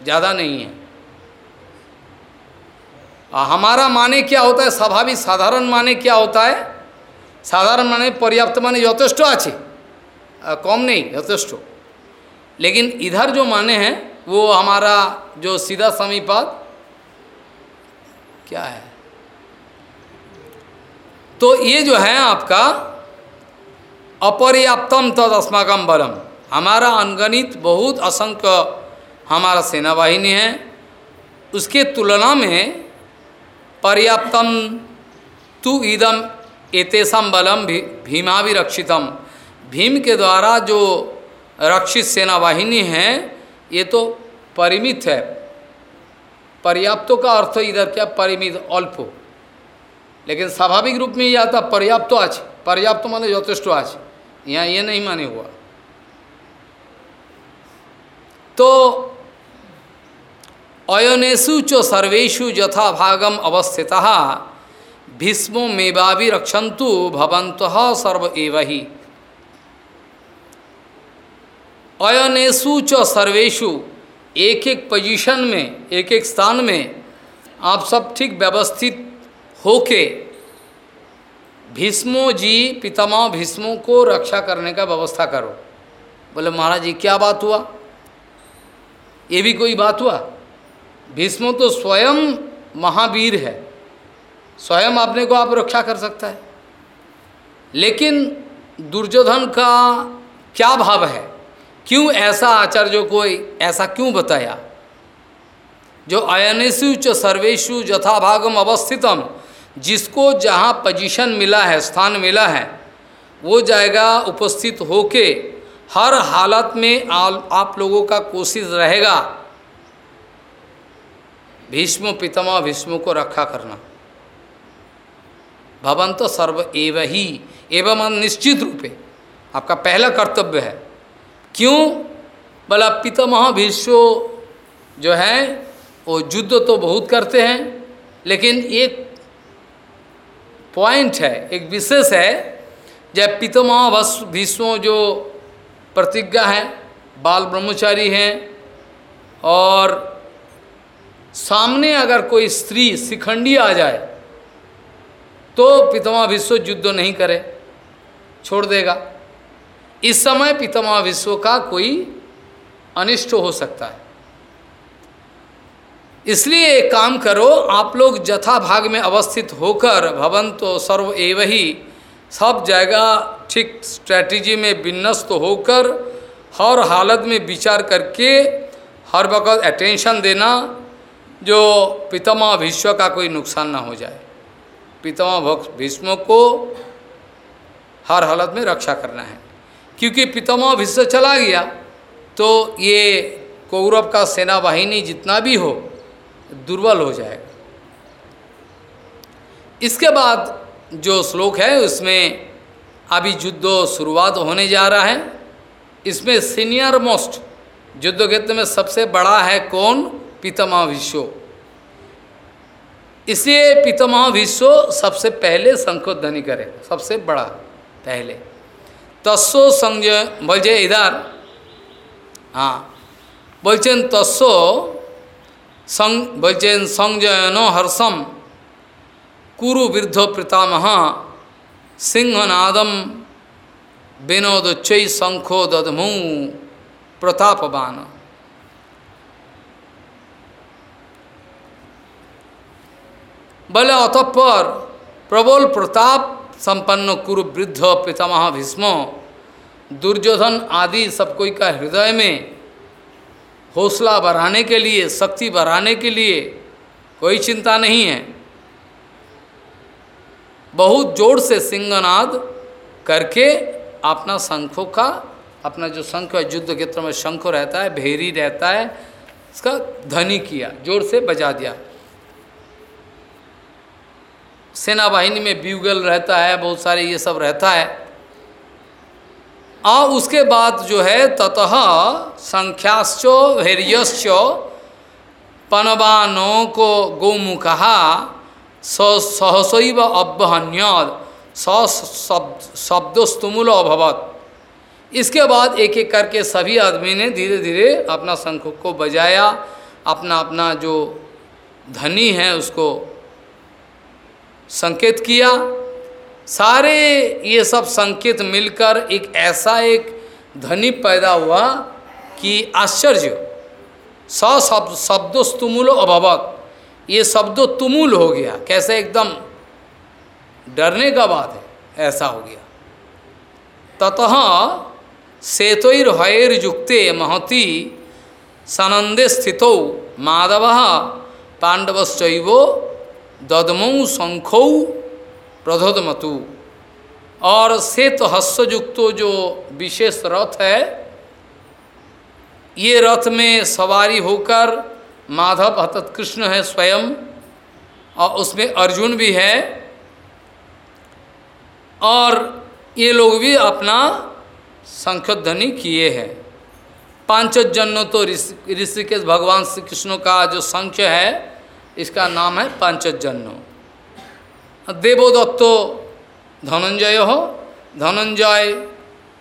ज़्यादा नहीं है। आ, हमारा माने क्या होता है? स्वाभाविक साधारण माने क्या होता है? साधारण माने पर्याप्त माने यथेष्ट আছে कम नहीं यथेष्ट। लेकिन इधर जो माने हैं वो हमारा जो सीधा समीपात क्या है? तो ये जो है आपका अपर्याप्तम तद अस्माकम बलम। हमारा अनगणित बहुत असंख्य हमारा सेना वाहिनी है। उसके तुलना में पर्याप्तम तु इदम एतेसम बलम भी, भीमा भी रक्षितम। भीम के द्वारा जो रक्षित सेना वाहिनी है ये तो परिमित है। पर्याप्तों का अर्थ इधर क्या? परिमित अल्प। लेकिन स्वाभाविक रूप में यह आता पर्याप्त आज, पर्याप्त माने यथेष्ट आज। यहाँ ये नहीं माने हुआ। तो अयनेशु च सर्वेशु यथा भागम अवस्थित, भीष्मो भी रक्षंतु भवंत सर्व एव ही। अयनेशु च सर्वेशु एक एक पोजीशन में, एक एक स्थान में आप सब ठीक व्यवस्थित होके भीष्मो जी, पितामह भीष्मों को रक्षा करने का व्यवस्था करो। बोले, महाराज जी क्या बात हुआ? ये भी कोई बात हुआ? भीष्मो तो स्वयं महावीर है। स्वयं अपने को आप रक्षा कर सकता है। लेकिन दुर्योधन का क्या भाव है? क्यों ऐसा आचार्यों को ऐसा क्यों बताया? जो अयनेशु च सर्वेशु यथाभागम अवस्थितम जिसको जहाँ पोजीशन मिला है स्थान मिला है वो जाएगा उपस्थित होके हर हालत में आ, आप लोगों का कोशिश रहेगा भीष्म पितामह भीष्म को रखा करना। भवन तो सर्व एव ही एवं निश्चित रूपे आपका पहला कर्तव्य है। क्यों? बोला पितामह भीष्म जो है वो युद्ध तो बहुत करते हैं लेकिन एक पॉइंट है, एक विशेष है, जब पितामह भीष्म जो प्रतिज्ञा है, बाल ब्रह्मचारी हैं, और सामने अगर कोई स्त्री शिखंडी आ जाए तो पितामह विश्व युद्ध नहीं करे, छोड़ देगा। इस समय पितामह विश्व का कोई अनिष्ट हो सकता है। इसलिए एक काम करो, आप लोग जथा भाग में अवस्थित होकर भवन तो सर्व एव ही, सब जगह ठीक स्ट्रैटेजी में विन्यस्त होकर हर हालत में विचार करके हर वक्त अटेंशन देना, जो पितामह भीष्म का कोई नुकसान ना हो जाए। पितामह भीष्म को हर हालत में रक्षा करना है। क्योंकि पितामह भीष्म चला गया तो ये कौरव का सेना वाहिनी जितना भी हो दुर्बल हो जाएगा इसके बाद जो श्लोक है, उसमें अभी युद्ध शुरुआत होने जा रहा है। इसमें सीनियर मोस्ट युद्ध क्षेत्र में सबसे बड़ा है कौन? पितामह विश्व। इसलिए पितामह विश्व सबसे पहले संकोध्वनि करे, सबसे बड़ा, पहले। तस्सो संजय बोलचे इधर। हाँ बोलचें तस्सो संग बोलचें संजयनो हर्षम। कुरु वृद्ध पितामह, सिंहनादम। विनोदोच्चय शंखो दधमु प्रतापवान बोले अतपर प्रबल प्रताप, संपन्न कुरु वृद्ध पितामह भीष्म, दुर्योधन आदि सब कोई का हृदय में हौसला बढ़ाने के लिए, शक्ति बढ़ाने के लिए कोई चिंता नहीं है। बहुत ज़ोर से सिंहनाद करके अपना शंखों का, अपना जो शंख है, युद्ध क्षेत्र में शंख रहता है, भेरी रहता है, इसका धनी किया, ज़ोर से बजा दिया। सेना वाहिनी में ब्यूगल रहता है, बहुत सारे ये सब रहता है। और उसके बाद जो है ततः संख्याश्चो भैर्यश्च पनवानों को गोमुखा सहसैव अभ्यहन्यद स शब्दस्तुमूल अभवत। इसके बाद एक एक करके सभी आदमी ने धीरे धीरे अपना शंख को बजाया, अपना अपना जो धनी है उसको संकेत किया। सारे ये सब संकेत मिलकर एक ऐसा एक धनी पैदा हुआ कि आश्चर्य। स शब्द शब्दो तुमुलो अभवत। ये शब्दो तुमूल हो गया। कैसे एकदम डरने का बात है, ऐसा हो गया। ततः सेतुर्हयुक्ते महती सनंदे स्थित माधव पांडवश्चैव ददमौ शंखौ प्रधोदमतु। और श्वेत हस्युक्तो जो विशेष रथ है, ये रथ में सवारी होकर माधव हतत कृष्ण है स्वयं, और उसमें अर्जुन भी है। और ये लोग भी अपना संख्योध्वनि किए हैं। पांचजन्य तो ऋषिकेश भगवान श्री कृष्ण का जो संख्य है, इसका नाम है पांचजन्य। देवोदत्तो धनंजय हो धनंजय,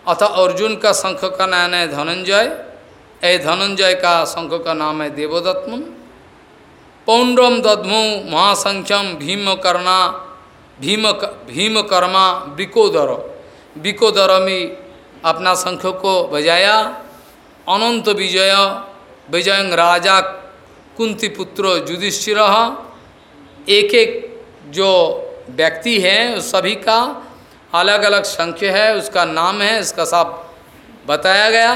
अथा अर्जुन का शंख का नाम है धनंजय, ए धनंजय का शंख का नाम है देवदत्म पौंड्रम दद्मु महासंख्यम भीम कर्णा भीम भीम कर्मा बिकोदर बिकोदर में अपना शंख को बजाया, अनंत विजय विजय राजा कुंती पुत्र युधिष्ठिर, एक एक जो व्यक्ति है सभी का अलग अलग संख्य है, उसका नाम है, इसका सब बताया गया।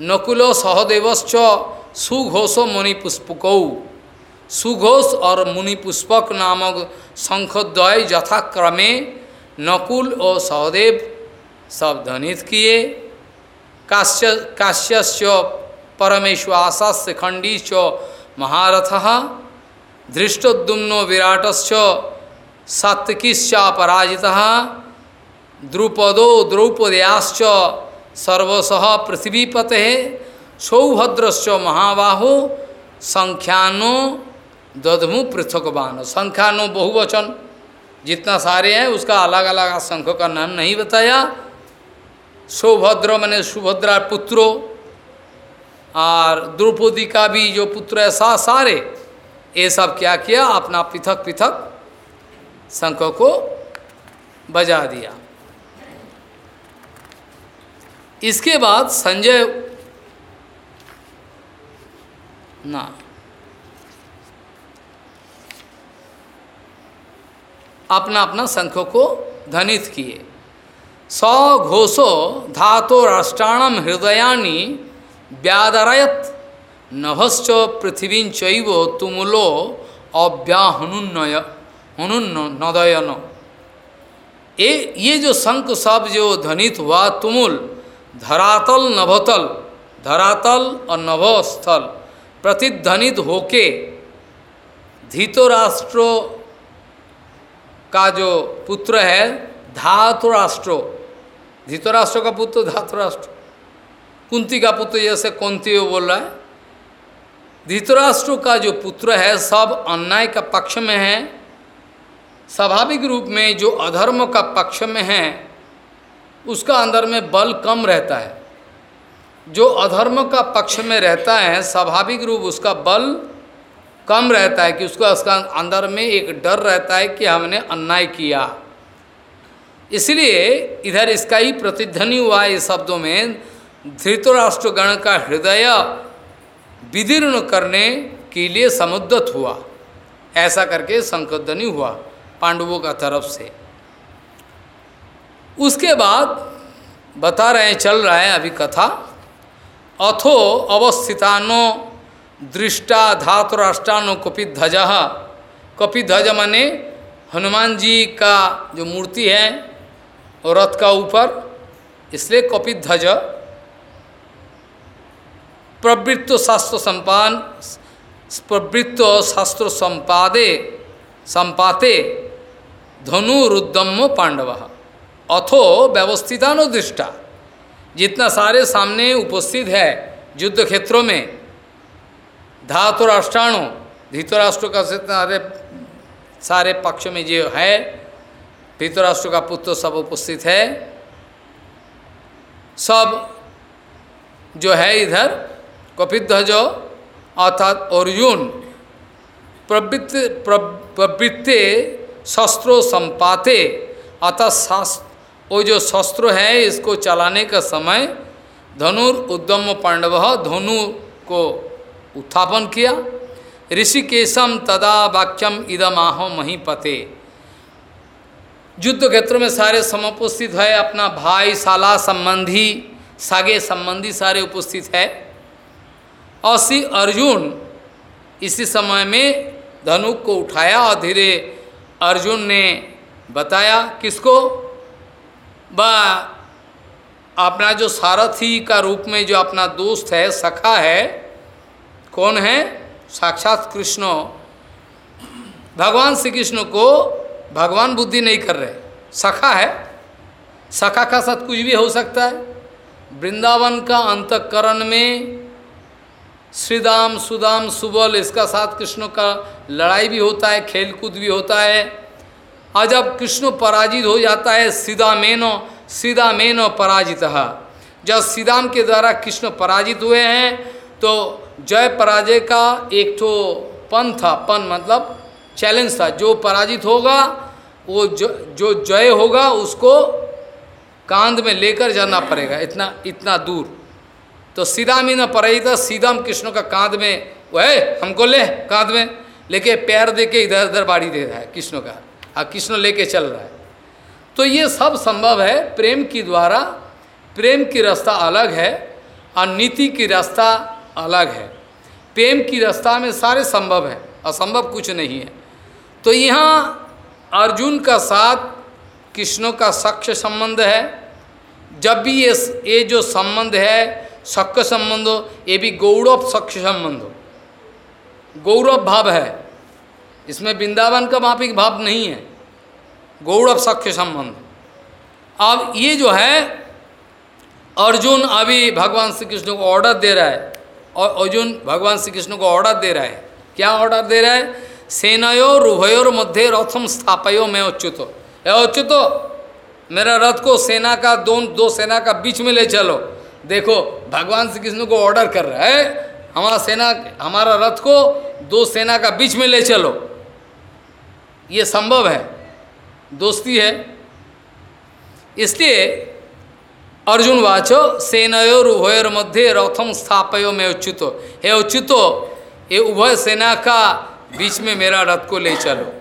नकुलो सहदेवश्च सुघोषो मुनि पुष्पकौ सुघोष और मुनि पुष्पक नामक शंखद्वय यथाक्रमे नकुल और सहदेव सब ध्वनित किए। काश्य काश्यस्य परमेश्वास खंडी च महारथ। धृष्टोद्युम्नो विराटस्य सात्विकीश्चा द्रुपदो द्रौपदयाश्च सर्वश पृथ्वीपते सौभद्रश्च महाबाहो संख्यानो दधमु पृथकवान संख्यानो बहुवचन। जितना सारे हैं, उसका अलग अलग संख का नाम नहीं बताया। सौभद्र मैंने सुभद्रा पुत्रो। और द्रौपदी का भी जो पुत्र है सा सारे ये सब क्या किया? अपना पृथक पृथक शंख को बजा दिया। इसके बाद संजय ना। अपना अपना शंख को धनित किए। सौ घोषो धातो राष्ट्राणम हृदयानी व्यादरयत। नभश्च पृथ्वी चैव तुमुलो अव्याहनुन्नय। हनुन्नदयन ये ये जो शंख सब जो ध्वनित हुआ, तुमुल, धरातल नभतल, धरातल और नभस्थल, प्रतिध्वनित होके धीतोराष्ट्रो का जो पुत्र है, धातुराष्ट्रो। धृतराष्ट्र का पुत्र, धातुराष्ट्र। कुंती का पुत्र जैसे कुंती बोल रहा है। धृतराष्ट्र का जो पुत्र है, सब अन्याय का पक्ष में है। स्वाभाविक रूप में जो अधर्म का पक्ष में है, उसका अंदर में बल कम रहता है। जो अधर्म का पक्ष में रहता है, स्वाभाविक रूप उसका बल कम रहता है कि उसको, उसका अंदर में एक डर रहता है कि हमने अन्याय किया। इसलिए इधर इसका ही प्रतिध्वनि हुआ इस शब्दों में धृतराष्ट्र गण का हृदय विदीर्ण करने के लिए समुद्रत हुआ। ऐसा करके संकध्वनि हुआ। पांडवों का तरफ़ से। उसके बाद बता रहे हैं, चल रहा है अभी कथा। अथो अवस्थितानो दृष्टा धातुराष्ट्रानो कपिध्वज कपिध्वज माने हनुमान जी का जो मूर्ति है और रथ का ऊपर। इसलिए कपिध्वज प्रवृत्त शास्त्र संपान, प्रवृत्त शास्त्र संपादे, संपाते। धनु रुद्रम पांडव। अथो व्यवस्थितानुदृष्टा जितना सारे सामने उपस्थित है युद्ध क्षेत्रों में धातुराष्ट्राणु धीतराष्ट्र का सारे सारे पक्ष में जो है, धृतराष्ट्र का पुत्र सब उपस्थित है। सब जो है इधर कपिध्वजो अर्थात अर्जुन प्रवृत्त प्रवृत्ते शस्त्रों संपाते। अतः शास्त्र वो जो शस्त्र है, इसको चलाने का समय धनुर उद्यम पांडव धनु को उत्थापन किया। ऋषिकेशम तदा वाक्यम इदमाहो महीपते। युद्ध क्षेत्र में सारे समुपस्थित है, अपना भाई, साला संबंधी, सागे संबंधी सारे उपस्थित है। और अर्जुन इसी समय में धनुक को उठाया और धीरे अर्जुन ने बताया किसको? ब, अपना जो सारथी का रूप में जो अपना दोस्त है, सखा है, कौन है? साक्षात कृष्ण। भगवान श्री कृष्ण को भगवान बुद्धि नहीं कर रहे। सखा है। सखा का साथ कुछ भी हो सकता है। वृंदावन का अंतकरण में श्रीदाम, सुदाम, सुबल, इसका साथ कृष्ण का लड़ाई भी होता है, खेलकूद भी होता है। और जब कृष्ण पराजित हो जाता है सीधा मेनो सीधा मेनो पराजित। जब सीधाम के द्वारा कृष्ण पराजित हुए हैं तो जय पराजय का एक तो पन था, पन मतलब चैलेंज था। जो पराजित होगा, वो जो जो जय होगा, उसको कांध में लेकर जाना पड़ेगा, इतना इतना दूर। तो सीधा में न पराजित सीधाम कृष्ण का कांध में वह हमको ले कांध में। लेके पैर दे के इधर उधर बाड़ी दे रहा है कृष्ण का। और कृष्ण लेके चल रहा है। तो ये सब संभव है, प्रेम की द्वारा, प्रेम की रास्ता अलग है और नीति की रास्ता अलग है। प्रेम की रास्ता में सारे संभव है, असंभव कुछ नहीं है। तो यहाँ अर्जुन का साथ, कृष्ण का सक्ष संबंध है। जब भी ये ये जो संबंध है सक्ष संबंध हो ये भी गौरव सक्ष संबंध। हो गौरव भाव है। इसमें वृंदावन का मापिक भाव नहीं है। गौरव सख्य संबंध। अब ये जो है, अर्जुन अभी भगवान श्री कृष्ण को ऑर्डर दे रहा है। और अर्जुन भगवान श्री कृष्ण को ऑर्डर दे रहा है। क्या ऑर्डर दे रहा है? सेनयोर उभयोर मध्य रथम स्थापयो मैं अच्युतो अच्युतो मेरा रथ को सेना का दो दो सेना का बीच में ले चलो। देखो, भगवान श्री कृष्ण को ऑर्डर कर रहा है, हमारा सेना, हमारा रथ को दो सेना का बीच में ले चलो। ये संभव है। दोस्ती है। इसलिए अर्जुन वाचो, सेनयोर उभयर मध्य रथम स्थापयो में उच्युतो। हे उच्युतो, ये उभय सेना का बीच में मेरा रथ को ले चलो।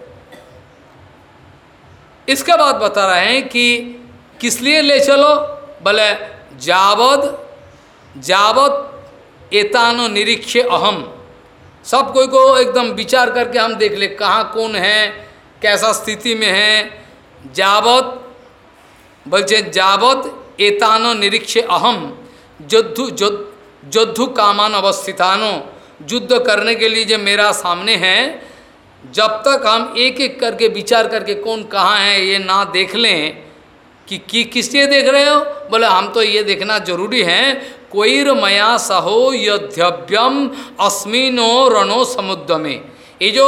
इसके बाद बता रहे हैं कि किस लिए ले चलो? बोले जावद जावत एतानो निरीक्ष अहम। सब कोई को एकदम विचार करके हम देख ले, कहाँ कौन है, कैसा स्थिति में है। जावत बोलते जावत एतानो निरीक्ष अहम। युद्धु युद्धु कामान अवस्थितानो। युद्ध करने के लिए जो मेरा सामने है, जब तक हम एक एक करके विचार करके कौन कहाँ है, ये ना देख लें। कि कि किस लिए देख रहे हो? बोले, हम तो ये देखना ज़रूरी है कोईर मया सहो यध्यव्यम अस्मिनो रणो समुद्र में ये जो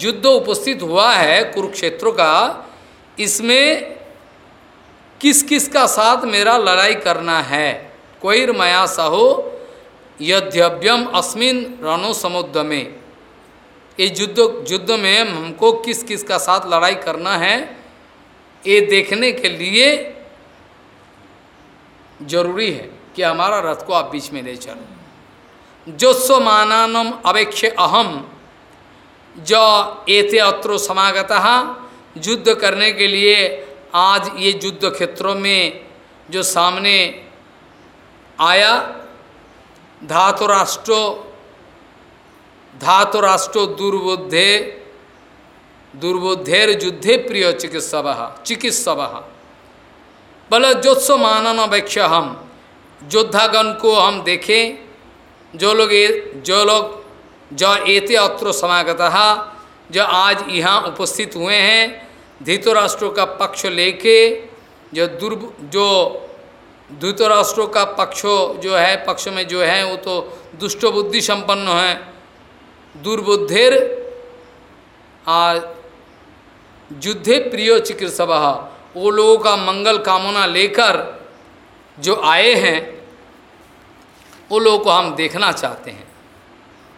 युद्ध उपस्थित हुआ है कुरुक्षेत्र का, इसमें किस किस का साथ मेरा लड़ाई करना है? कोईर मया सहो यध्यव्यम अस्मिन रणो समुद्र में ये युद्ध युद्ध में हमको किस किस का साथ लड़ाई करना है? ये देखने के लिए ज़रूरी है कि हमारा रथ को आप बीच में ले चलो। जोस्व मानानम अवेक्ष अहम, जो एते अत्रो समागत, युद्ध करने के लिए आज ये युद्ध क्षेत्रों में जो सामने आया, धातुराष्ट्रो धातुराष्ट्रो दुर्बुद्धे दुर्बुद्धेर युद्धे प्रिय चिकित्सव चिकित्सव। बोले जोत्सव मानन अपेक्षा हम योद्धागण को हम देखें, जो लोग जो लोग, जो एते अत्र समागत, जो आज यहाँ उपस्थित हुए हैं, धृतराष्ट्रों का पक्ष लेके, जो दुर्ब, जो धृतराष्ट्रों का पक्ष जो है, पक्ष में जो है, वो तो दुष्ट बुद्धि संपन्न है। दुर्बुद्धेर युद्धे प्रिय चिकित्सव। वो लोगों का मंगल कामना लेकर जो आए हैं, वो लोगों को हम देखना चाहते हैं।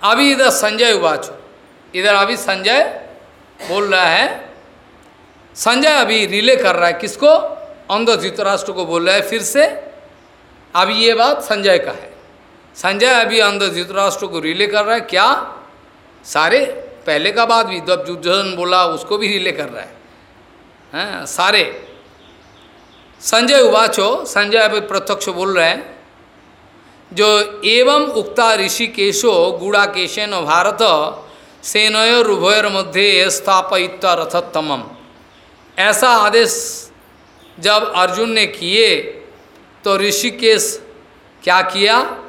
अभी इधर संजय उवाचो इधर अभी संजय बोल रहा है। संजय अभी रिले कर रहा है। किसको? अंध धृतराष्ट्र को बोल रहा है। फिर से अभी ये बात संजय का है। संजय अभी अंध धृतराष्ट्र को रिले कर रहा है। क्या? सारे पहले का बाद भी जब दुर्योधन बोला, उसको भी रिले कर रहा है। हैं, सारे। संजय उवाचो, संजय अभी प्रत्यक्ष बोल रहे हैं। जो एवं उक्ता ऋषिकेशो गुड़ाकेशन भारत सेनयोर उभयर मध्य स्थापित रथतमम ऐसा आदेश जब अर्जुन ने किए तो ऋषिकेश क्या किया?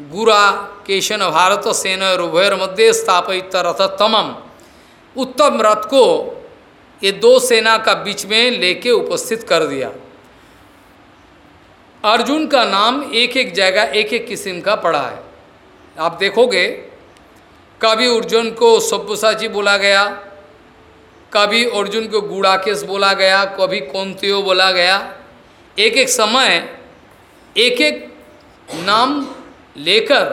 गुरा, केशन, भारत, सेना उभयर मध्य स्थापित रथ तमम उत्तम रथ को ये दो सेना का बीच में लेके उपस्थित कर दिया। अर्जुन का नाम एक एक जगह एक एक किस्म का पड़ा है। आप देखोगे, कभी अर्जुन को सब्यसाची बोला गया, कभी अर्जुन को गुड़ाकेश बोला गया, कभी कौंतियो बोला गया। एक एक समय एक एक नाम लेकर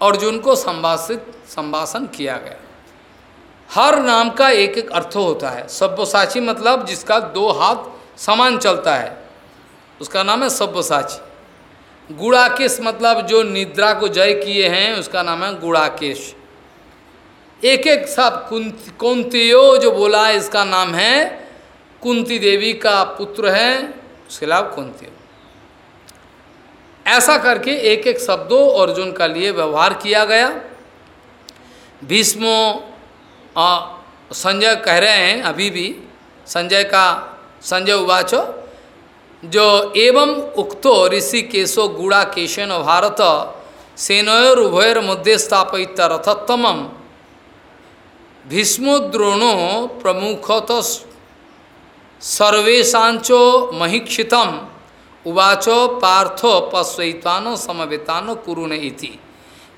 अर्जुन को संभाषित, संभाषण किया गया। हर नाम का एक एक अर्थ होता है। सब्यसाची मतलब जिसका दो हाथ समान चलता है। उसका नाम है सब्यसाची गुड़ाकेश मतलब जो निद्रा को जय किए हैं, उसका नाम है गुड़ाकेश। एक एक सब कुंती जो बोला है, इसका नाम है कुंती देवी का पुत्र है, उसके अलावा कुंतियो। ऐसा करके एक एक शब्दों अर्जुन का लिए व्यवहार किया गया। भीष्मो संजय कह रहे हैं अभी भी, संजय का, संजय उवाचो, जो एवं उक्तो ऋषि केशो गुड़ा केशन भारत सेनोर उभयर मध्य स्थापित रथतम भीष्मोद्रोणो प्रमुखत सर्वेशांचो महीक्षित उवाचो पार्थो पश्वैतानो समवेतानो कुरुण इति।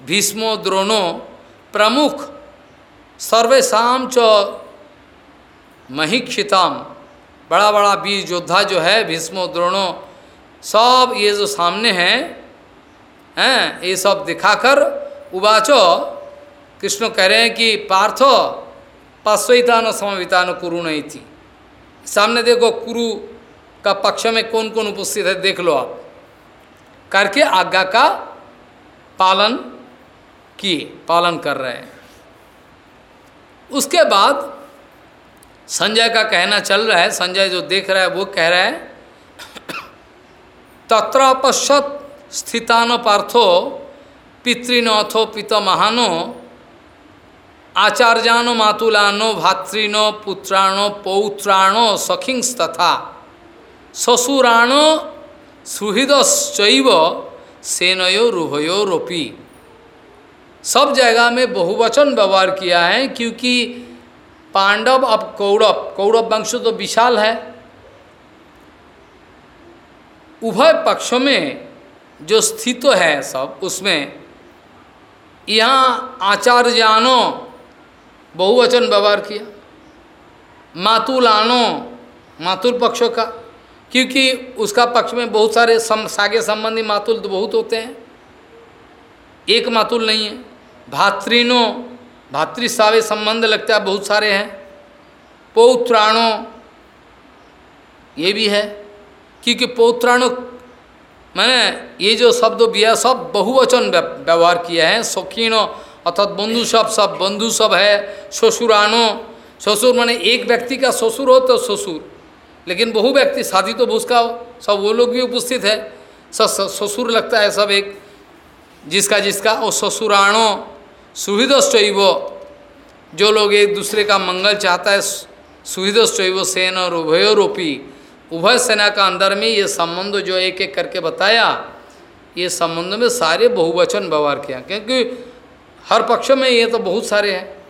भीष्मोद्रोणो प्रमुख सर्वेशा च महीक्षितम बड़ा बड़ा वीर योद्धा जो है, भीष्मो द्रोणों, सब ये जो सामने हैं हैं, ये सब दिखाकर उबाचो कृष्ण कह रहे हैं कि पार्थो पार्श्वितान समवितान कुरु नहीं थी सामने देखो कुरु का पक्ष में कौन कौन उपस्थित है, देख लो आप। करके आज्ञा का पालन किए, पालन कर रहे हैं। उसके बाद संजय का कहना चल रहा है, संजय जो देख रहा है, वो कह रहा है तत्र पश्चात स्थितान पार्थो पितृनथो पिता महानो आचार्यानो मातुलानो भातृनो पुत्राणो पौत्राणो सखिंस तथा ससुराणो सुहृदश्चैव सेनयो रुभयो रोपी। सब जगह में बहुवचन व्यवहार किया है क्योंकि पांडव अब कौरव कौरव वंश तो विशाल है। उभय पक्षों में जो स्थित है सब, उसमें यहाँ आचार्यानो बहुवचन व्यवहार किया। मातुलानो मातुल पक्षों का क्योंकि उसका पक्ष में बहुत सारे सम, सागे संबंधी मातुल तो बहुत होते हैं। एक मातुल नहीं है। भातृनो भातृसावे संबंध लगता है बहुत सारे हैं। पौत्राणों ये भी है। क्योंकि पौत्राणो मैंने ये जो शब्द भी सब बहुवचन व्यवहार किया है। शौकीनो अर्थात बंधु सब सब बंधु सब है। ससुरानो ससुर माने एक व्यक्ति का ससुर हो तो ससुर लेकिन बहु व्यक्ति शादी तो भूसका हो, सब वो लोग भी उपस्थित है। सब ससुर लगता है सब एक, जिसका जिसका, और ससुराणो सुहृदश्चैव जो लोग एक दूसरे का मंगल चाहता है सुहृदश्चैव सेन और उभयोरोपी उभय सेना का अंदर में ये संबंध जो एक एक करके बताया, ये संबंध में सारे बहुवचन व्यवहार किया। क्योंकि हर पक्ष में ये तो बहुत सारे हैं।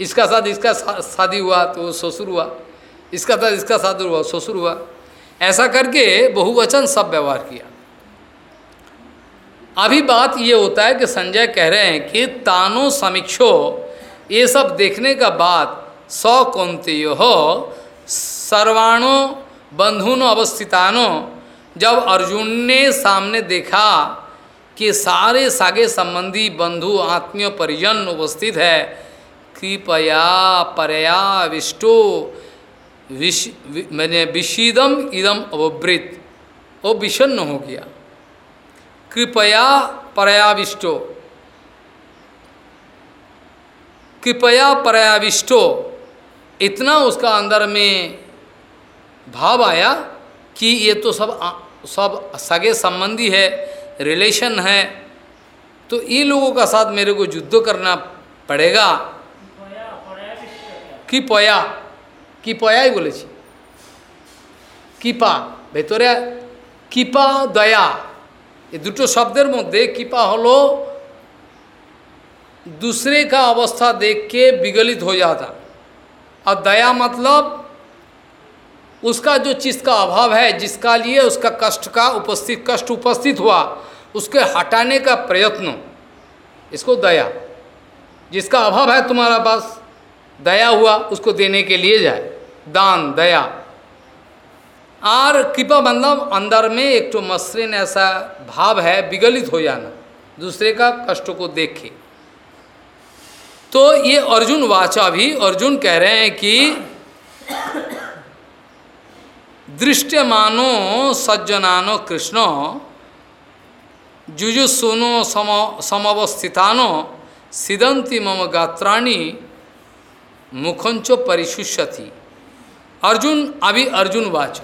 इसका साथ, इसका शादी हुआ तो ससुर हुआ। इसका साथ इसका शादी हुआ, ससुर हुआ। ऐसा करके बहुवचन सब व्यवहार किया। अभी बात ये होता है कि संजय कह रहे हैं कि तानो समीक्षो, ये सब देखने का बाद सौ कौंत्यो हो, सर्वाणो बंधुनो अवस्थितानो, जब अर्जुन ने सामने देखा कि सारे सागे संबंधी बंधु आत्मीय परिजन उपस्थित है, कृपया परया विष्टो विश वि, मैंने विषिदम इदम अवृत वो विषन्न हो गया। कृपया पर्याविष्टो। कृपया पर्याविष्टो। इतना उसका अंदर में भाव आया कि ये तो सब सब सगे संबंधी है रिलेशन है। तो ये लोगों का साथ मेरे को युद्ध करना पड़ेगा। कि पया কি পয়াই বলেছি কিপা ভেতরে কিপা দয়া এই দুটো শব্দের মধ্যে কিপা হলো दूसरे का अवस्था देख के विगलित हो जाता और दया मतलब उसका जो चीज़ का अभाव है जिसका लिए उसका कष्ट का उपस्थित कष्ट उपस्थित हुआ उसके हटाने का प्रयत्न इसको दया जिसका अभाव है तुम्हारा पास दया हुआ उसको देने के लिए जाए दान, दया। और कृपा मतलब अंदर में एक तो मसलिन ऐसा भाव है, विगलित हो जाना। दूसरे का कष्ट को देख। तो ये अर्जुन वाचा भी, अर्जुन कह रहे हैं कि दृष्टमानो सज्जनानो कृष्ण जुजुसुनो सम, समवस्थितानो, सिदंती मम गात्राणी मुखंचो परिशुष्यति। अर्जुन, अभी अर्जुन वाच।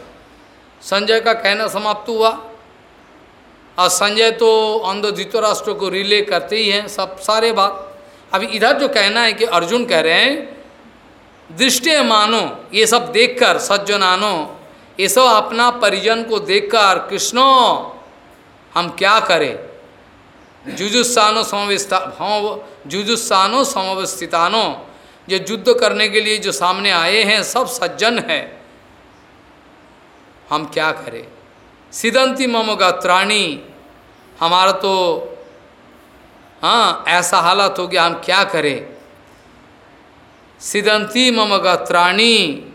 संजय का कहना समाप्त हुआ। और संजय तो अंध धृतराष्ट्र को रिले करते ही हैं, सब सारे बात। अभी इधर जो कहना है कि अर्जुन कह रहे हैं, दृष्टि मानो, ये सब देखकर, सज्जनानो, ये सब अपना परिजन को देखकर, कृष्ण, हम क्या करें? जुजुस्सानो समविस्ता जुजुस्सानो समवस्थितानो जो युद्ध करने के लिए जो सामने आए हैं, सब सज्जन है। हम क्या करें? सिदंती मम गात्राणी हमारा तो हाँ ऐसा हालत हो गया, हम क्या करें? सिदंती मम गात्राणी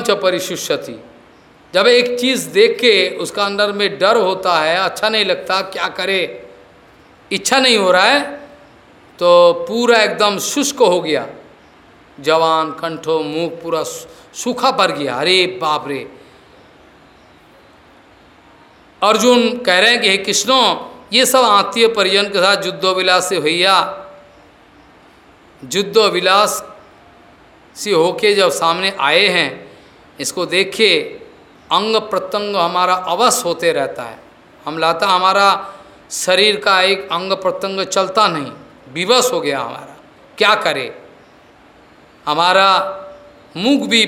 च परिशुष्यति। जब एक चीज़ देख के उसका अंदर में डर होता है अच्छा नहीं लगता, क्या करे? इच्छा नहीं हो रहा है तो पूरा एकदम शुष्क हो गया। जवान, कंठो, मुँह पूरा सूखा पड़ गया। अरे बाप रे! अर्जुन कह रहे हैं कि, हे कृष्णो, ये सब आत्मीय परिजन के साथ युद्धो विलास से भैया युद्धो विलास से होके जब सामने आए हैं, इसको देखे अंग प्रत्यंग हमारा अवश्य होते रहता है। हम लाता हमारा शरीर का एक अंग प्रत्यंग चलता नहीं, विवश हो गया हमारा। क्या करे? हमारा मुख भी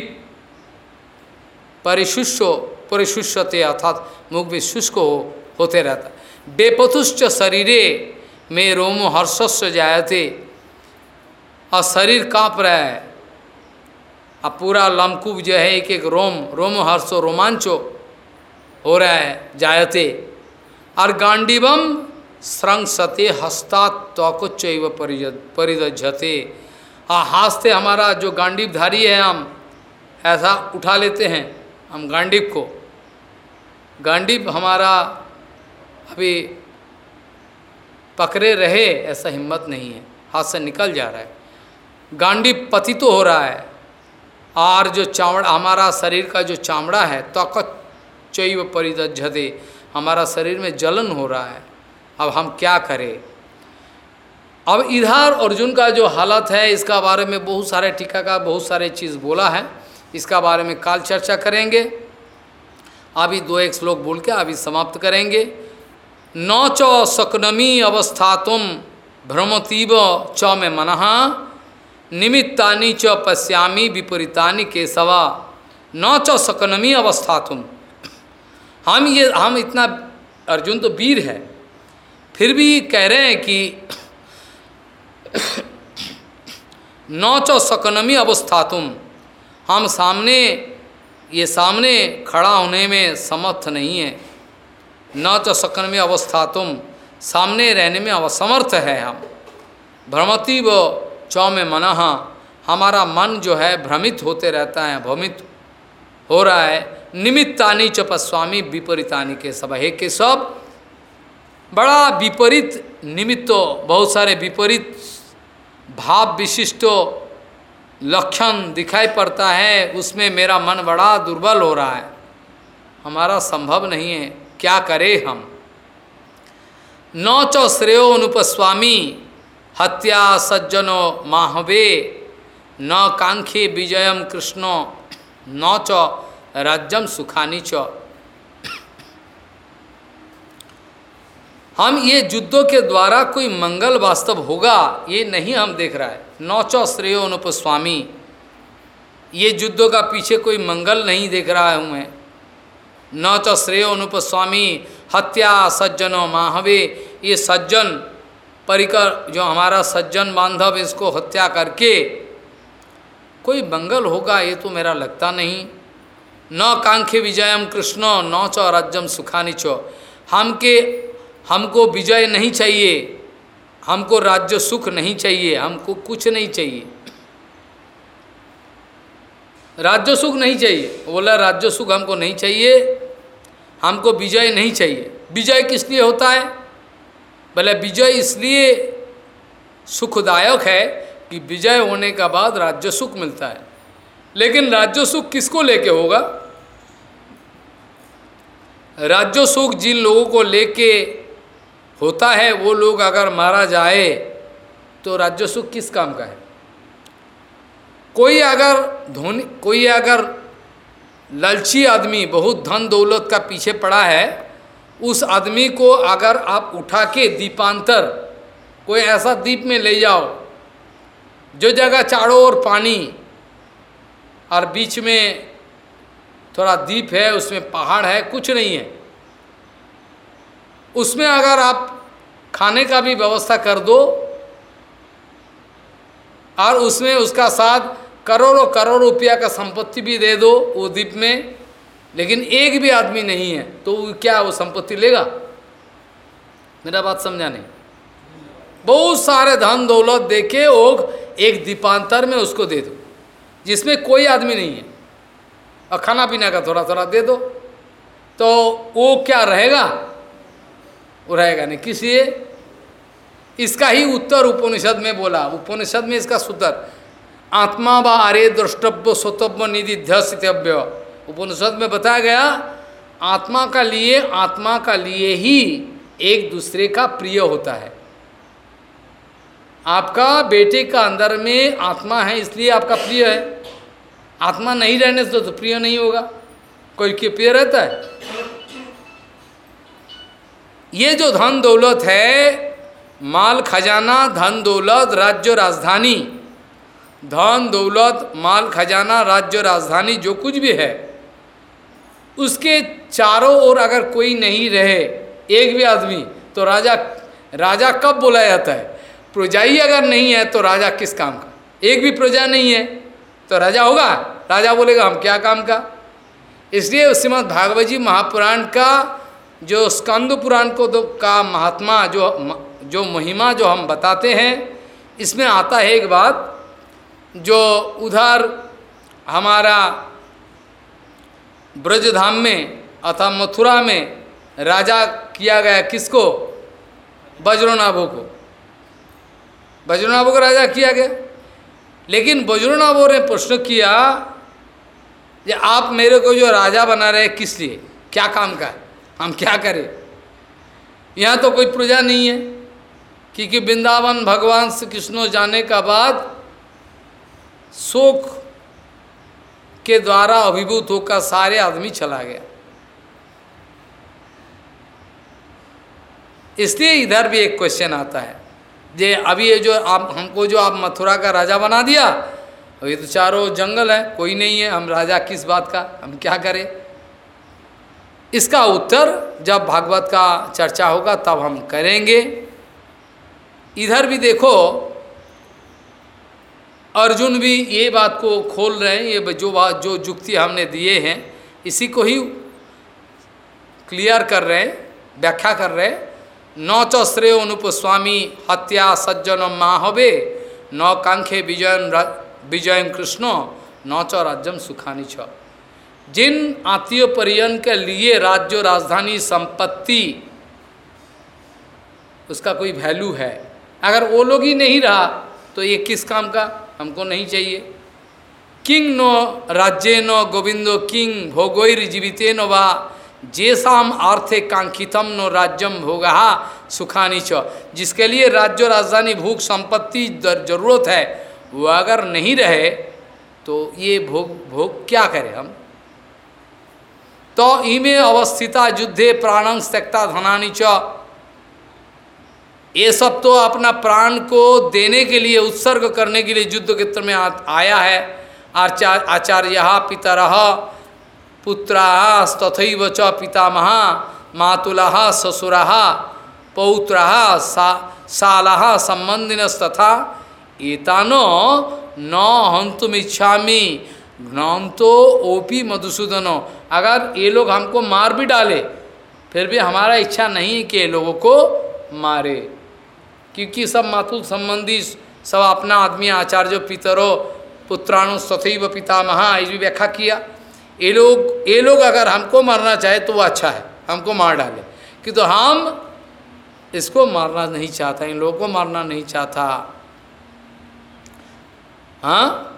परिशुष्य परिशुष्यते अर्थात मुख भी शुष्क हो, होते रहता। बेपतुश्च शरीरे में रोमो हर्षस्य जायते, और शरीर काँप रहा है। अब पूरा लमकूब जो है, एक एक रोम रोम हर्षो रोमांचो हो रहा है, जायते। और गांडीवम स्रंसते हस्ता त्वकुच्चैव परिदझते हाँ हाथ हमारा जो गांडीवधारी है हम, ऐसा उठा लेते हैं हम गांडीव को। गांडीव हमारा अभी पकड़े रहे, ऐसा हिम्मत नहीं है, हाथ से निकल जा रहा है। गांडीव पतित तो हो रहा है और जो चावड़ा, हमारा शरीर का जो चामड़ा है, तकत चैव परिदझते हमारा शरीर में जलन हो रहा है। अब हम क्या करें? अब इधर अर्जुन का जो हालत है, इसका बारे में बहुत सारे टीका का बहुत सारे चीज़ बोला है। इसका बारे में काल चर्चा करेंगे। अभी दो एक श्लोक बोल के अभी समाप्त करेंगे। न चौ सकनमी अवस्था तुम भ्रमतीव च में मनहा निमित्तानि च पश्यामी विपरीतानि केशवा। न च सकनमी अवस्था तुम हम ये, हम इतना, अर्जुन तो वीर है। फिर भी कह रहे हैं कि न च सकनमी अवस्था तुम हम सामने, ये सामने खड़ा होने में समर्थ नहीं है। न च सकनमी अवस्था तुम सामने रहने में असमर्थ है हम। भ्रमती व चौ में मनहा, हमारा मन जो है भ्रमित होते रहता है, भ्रमित हो रहा है। निमित्तानी चपस्वामी, विपरीतानी के सब हे के सब। बड़ा विपरीत निमित्तो, बहुत सारे विपरीत भाव विशिष्टो लक्षण दिखाई पड़ता है, उसमें मेरा मन बड़ा दुर्बल हो रहा है। हमारा संभव नहीं है, क्या करें हम? नौ चौ श्रेयो अनुपस्वामी हत्या सज्जनो माहवे, न कांक्षे विजयम कृष्णो, न च राज्यम सुखानी च। हम ये युद्धों के द्वारा कोई मंगल वास्तव होगा, ये नहीं हम देख रहा है। नौचो श्रेयो अनुपस्वामी ये युद्धों का पीछे कोई मंगल नहीं देख रहा हूँ मैं। नौचो श्रेयो अनुपस्वामी हत्या सज्जनो माहवे, ये सज्जन परिकर, जो हमारा सज्जन बांधव इसको हत्या करके, कोई मंगल होगा, ये तो मेरा लगता नहीं। न कांखे विजयम कृष्ण, न चौ राज्यम सुखानी चो। हम के हमको विजय नहीं चाहिए, हमको राज्य सुख नहीं चाहिए, हमको कुछ नहीं चाहिए। राज्य सुख नहीं चाहिए। बोला, राज्य सुख हमको नहीं चाहिए, हमको विजय नहीं चाहिए। विजय किस लिए होता है? बोले विजय इसलिए सुखदायक है कि विजय होने का बाद राज्य सुख मिलता है। लेकिन राज्य सुख किसको लेके होगा? राज्य सुख जिन लोगों को लेके होता है, वो लोग अगर मारा जाए तो राज्य सुख किस काम का है? कोई अगर धोनी, कोई अगर लालची आदमी, बहुत धन दौलत का पीछे पड़ा है उस आदमी को अगर आप उठा के दीपांतर, कोई ऐसा दीप में ले जाओ, जो जगह चारों ओर पानी, और बीच में थोड़ा द्वीप है, उसमें पहाड़ है, कुछ नहीं है। उसमें अगर आप खाने का भी व्यवस्था कर दो, और उसमें उसका साथ करोड़ों करोड़ रुपया का संपत्ति भी दे दो, वो द्वीप में लेकिन एक भी आदमी नहीं है तो क्या वो संपत्ति लेगा? मेरा बात समझा नहीं। बहुत सारे धन दौलत दे के वो एक दीपांतर में उसको दे दो, जिसमें कोई आदमी नहीं है। और खाना पीना का थोड़ा थोड़ा दे दो तो वो क्या रहेगा? वो रहेगा नहीं। किस इसका ही उत्तर उपनिषद में बोला। उपनिषद में इसका सूत्र। आत्मा व आर्य द्रष्टव्य स्वतव्य निधि ध्यव्य उपनिषद में बताया गया, आत्मा का लिए, आत्मा का लिए ही एक दूसरे का प्रिय होता है। आपका बेटे का अंदर में आत्मा है, इसलिए आपका प्रिय है। आत्मा नहीं रहने से तो प्रिय नहीं होगा। कोई के प्रिय रहता है? ये जो धन दौलत है, माल खजाना, धन दौलत, राज्य राजधानी। धन दौलत, माल खजाना, राज्य राजधानी, जो कुछ भी है। उसके चारों ओर अगर कोई नहीं रहे, एक भी आदमी तो राजा राजा कब बोला जाता है? प्रजा ही अगर नहीं है तो राजा किस काम का? एक भी प्रजा नहीं है तो राजा होगा? राजा बोलेगा, हम क्या काम का? इसलिए श्रीमद भागवत जी महापुराण का जो स्कंद पुराण को दो, का महात्मा जो जो महिमा जो हम बताते हैं, इसमें आता है एक बात, जो उधर हमारा ब्रजधाम में अथवा मथुरा में राजा किया गया किसको? वज्रनाभो को। वज्रनाभो को राजा किया गया। लेकिन वज्रनाभो ने प्रश्न किया कि आप मेरे को जो राजा बना रहे किस लिए? क्या काम का है? हम क्या करें? यहाँ तो कोई प्रजा नहीं है। क्योंकि वृंदावन, भगवान श्री कृष्ण जाने का बाद शोक के द्वारा अभिभूत होकर सारे आदमी चला गया। इसलिए इधर भी एक क्वेश्चन आता है। जे अभी ये जो आप, हमको जो आप मथुरा का राजा बना दिया, अभी तो चारों जंगल है, कोई नहीं है, हम राजा किस बात का, हम क्या करें? इसका उत्तर जब भागवत का चर्चा होगा तब हम करेंगे। इधर भी देखो अर्जुन भी ये बात को खोल रहे हैं, ये जो बात, जो जुक्ति हमने दिए हैं, इसी को ही क्लियर कर रहे हैं, व्याख्या कर रहे हैं। न च श्रेय अनुपस्वामी हत्या सज्जन माहवे, न कांखे विजयन विजय कृष्ण, न च राज्यम सुखानी छ। जिन आत्मीय परिजन के लिए राज्य राजधानी संपत्ति, उसका कोई वैल्यू है। अगर वो लोग ही नहीं रहा तो ये किस काम का? हमको नहीं चाहिए। किंग नो, राज्य नो, गोविंदो किंग भोगोर जीविते नो वा, जेसाम आर्थे कांक्षितम नो राज्यम भोगहा सुखानी च। जिसके लिए राज्य राजधानी भूख संपत्ति ज़रूरत है, वो अगर नहीं रहे तो ये भोग भोग क्या करें हम? तो इमे अवस्थिता, युद्धे प्राणं, त्यक्ता धनानी च। ये सब तो अपना प्राण को देने के लिए उत्सर्ग करने के लिए युद्ध क्षेत्र में आ, आया है। आचार्य आचार्य पितर पुत्रा तथैव च पितामह मातुला ससुरा पौत्र सा साला संबंधिनस्तथा। एतानो न हंतुम इच्छा ज्ञानतो ओपी मधुसूदनो। अगर ये लोग हमको मार भी डाले फिर भी हमारा इच्छा नहीं कि ये लोगों को मारे। क्योंकि सब मातुल संबंधी सब अपना आदमी आचार्य पितरों, पुत्राणु सथैव पितामह इस भी व्याख्या किया। ये लोग ये लोग अगर हमको मारना चाहे तो वो अच्छा है, हमको मार डाले। कि तो हम इसको मारना नहीं चाहता, इन लोगों को मारना नहीं चाहता। हाँ?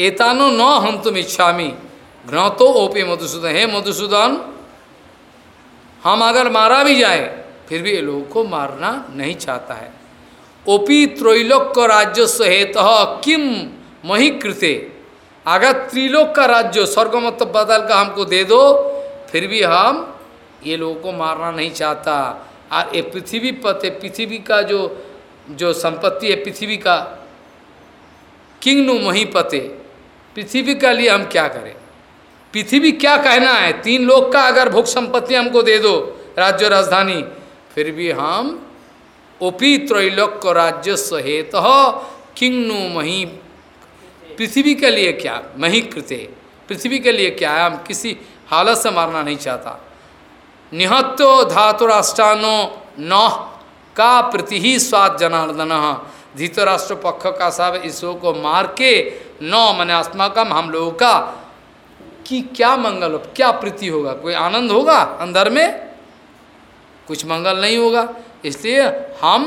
एतानो न हम तुम इच्छा इच्छामी घ्नतो ओपे मधुसूदन। हे मधुसूदन, हम अगर मारा भी जाए फिर भी ये लोगों को मारना नहीं चाहता है। ओपी त्रैलोक का राज्य सहेत किम मही कृते अगर त्रिलोक का राज्य स्वर्ग मत बदल का हमको दे दो, फिर भी हम ये लोगों को मारना नहीं चाहता। और ये पृथ्वी पते पृथ्वी का जो जो संपत्ति है, पृथ्वी का किंग नु मही पते पृथ्वी का लिए हम क्या करें? पृथ्वी क्या कहना है? तीन लोग का अगर भोग संपत्ति हमको दे दो, राज्य राजधानी फिर भी हम ओपी त्रैलोक राज्य सहेत किंगनु मही पृथ्वी के लिए क्या, मही कृते, पृथ्वी के लिए क्या है, हम किसी हालत से मारना नहीं चाहता। निहत्तो धातुराष्ट्रानो न का प्रति ही स्वाद जनार्दन। धीतराष्ट्र पक्ष का सब ईश्वर को मार के न, मन अस्माकम हम लोगों का कि क्या मंगल, क्या प्रीति होगा? कोई आनंद होगा अंदर में? कुछ मंगल नहीं होगा, इसलिए हम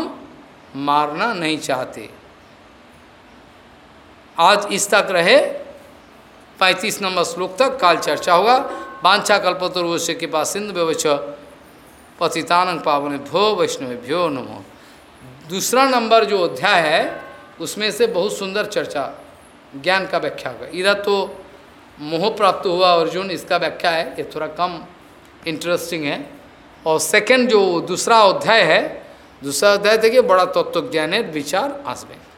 मारना नहीं चाहते। आज इस तक रहे, पैंतीस नंबर श्लोक तक काल चर्चा होगा। कल्पतरुवश्य के पास सिंधु व्यवच पतितानंग पावन भो वैष्णव भ्यो नमो। दूसरा नंबर जो अध्याय है, उसमें से बहुत सुंदर चर्चा, ज्ञान का व्याख्या होगा। इधर तो मोह प्राप्त हुआ अर्जुन, इसका व्याख्या है, ये थोड़ा कम इंटरेस्टिंग है। और सेकंड जो दूसरा अध्याय है, दूसरा अध्याय देखिए, बड़ा तत्व ज्ञान है, विचार आसबे